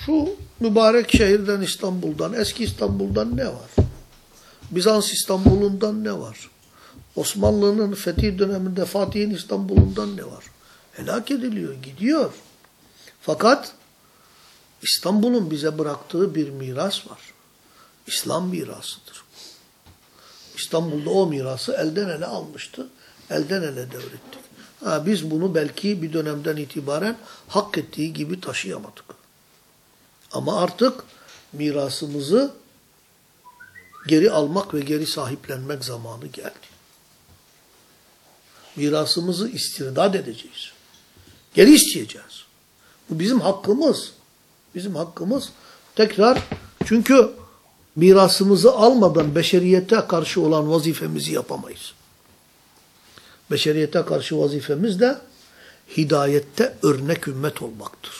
[SPEAKER 1] Şu mübarek şehirden İstanbul'dan, eski İstanbul'dan ne var? Bizans İstanbul'undan ne var? Osmanlı'nın fethi döneminde Fatih'in İstanbul'undan ne var? Helak ediliyor, gidiyor. Fakat İstanbul'un bize bıraktığı bir miras var. İslam mirasıdır. İstanbul'da o mirası elden ele almıştı. Elden ele devrettik. Ha, biz bunu belki bir dönemden itibaren hak ettiği gibi taşıyamadık. Ama artık mirasımızı geri almak ve geri sahiplenmek zamanı geldi. Mirasımızı istirdat edeceğiz. Geri isteyeceğiz. Bu bizim hakkımız. Bizim hakkımız. Tekrar çünkü mirasımızı almadan beşeriyete karşı olan vazifemizi yapamayız. Beşeriyete karşı vazifemiz de hidayette örnek ümmet olmaktır.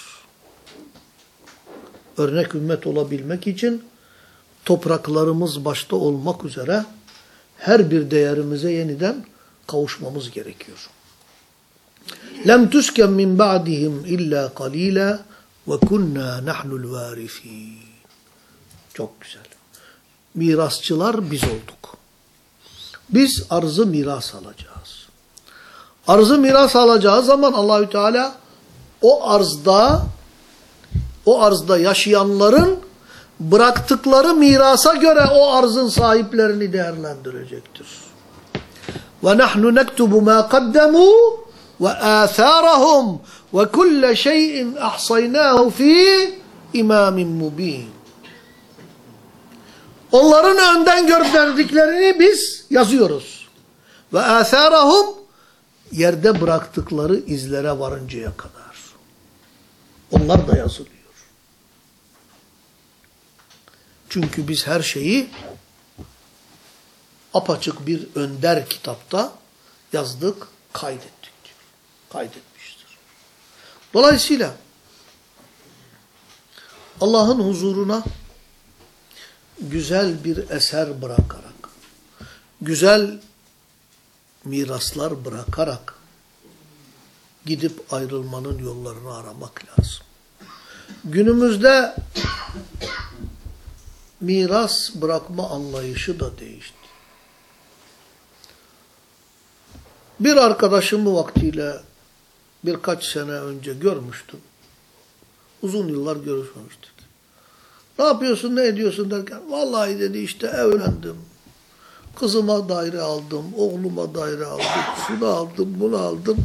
[SPEAKER 1] Örnek ümmet olabilmek için topraklarımız başta olmak üzere her bir değerimize yeniden kavuşmamız gerekiyor. Lem tusken min ba'dihim illa qalila ve kunna nahnul varisin. Çok güzel. Mirasçılar biz olduk. Biz arzı miras alacağız. Arzı miras alacağı zaman Allahü Teala o arzda o arzda yaşayanların bıraktıkları mirasa göre o arzın sahiplerini değerlendirecektir. Ve nahnu nektubu ma kaddamu ve atharahum ve kulle şeyin ahsaynahu fi imamin mubin. Onların önden gönderdiklerini biz yazıyoruz. Ve atharahum yerde bıraktıkları izlere varıncaya kadar. Onlar da yazılıyor. Çünkü biz her şeyi apaçık bir önder kitapta yazdık, kaydettik. Kaydetmiştir. Dolayısıyla Allah'ın huzuruna güzel bir eser bırakarak, güzel miraslar bırakarak gidip ayrılmanın yollarını aramak lazım. Günümüzde miras bırakma anlayışı da değişti. Bir arkadaşımı vaktiyle birkaç sene önce görmüştüm. Uzun yıllar görüşmemiştik. Ne yapıyorsun, ne ediyorsun derken, vallahi dedi işte evlendim. Kızıma daire aldım, oğluma daire aldım, şunu aldım, bunu aldım.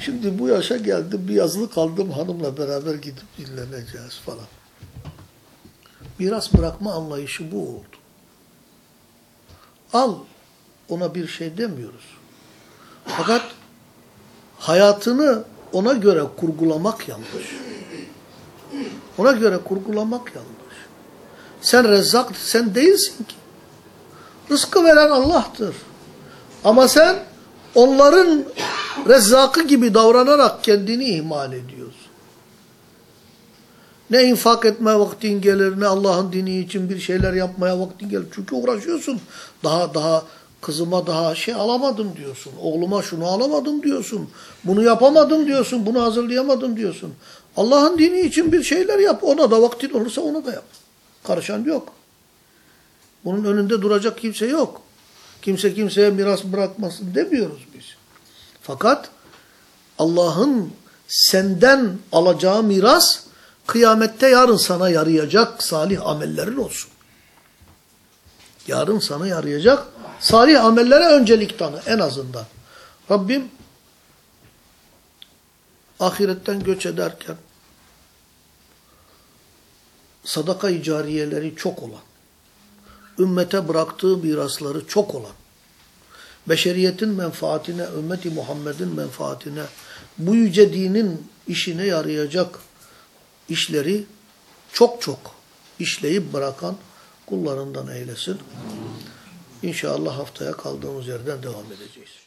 [SPEAKER 1] Şimdi bu yaşa geldim, bir yazlık aldım, hanımla beraber gidip dinleneceğiz falan. Miras bırakma anlayışı bu oldu. Al, ona bir şey demiyoruz. Fakat hayatını ona göre kurgulamak yanlış. Ona göre kurgulamak yanlış. Sen rezzak, sen değilsin ki. Rızkı veren Allah'tır. Ama sen onların rezzakı gibi davranarak kendini ihmal ediyorsun. Ne infak etme vaktin gelir, ne Allah'ın dini için bir şeyler yapmaya vaktin gelir. Çünkü uğraşıyorsun. Daha daha kızıma daha şey alamadım diyorsun. Oğluma şunu alamadım diyorsun. Bunu yapamadım diyorsun. Bunu hazırlayamadım diyorsun. Allah'ın dini için bir şeyler yap. Ona da vaktin olursa ona da yap. Karışan yok. Bunun önünde duracak kimse yok. Kimse kimseye miras bırakmasın demiyoruz biz. Fakat Allah'ın senden alacağı miras kıyamette yarın sana yarayacak salih amellerin olsun. Yarın sana yarayacak. Salih amellere öncelik tanı en azından. Rabbim ahiretten göç ederken sadaka-i cariyeleri çok olan, ümmete bıraktığı mirasları çok olan, beşeriyetin menfaatine, ümmeti Muhammed'in menfaatine, bu yüce dinin işine yarayacak işleri çok çok işleyip bırakan kullarından eylesin. İnşallah haftaya kaldığımız yerden devam edeceğiz.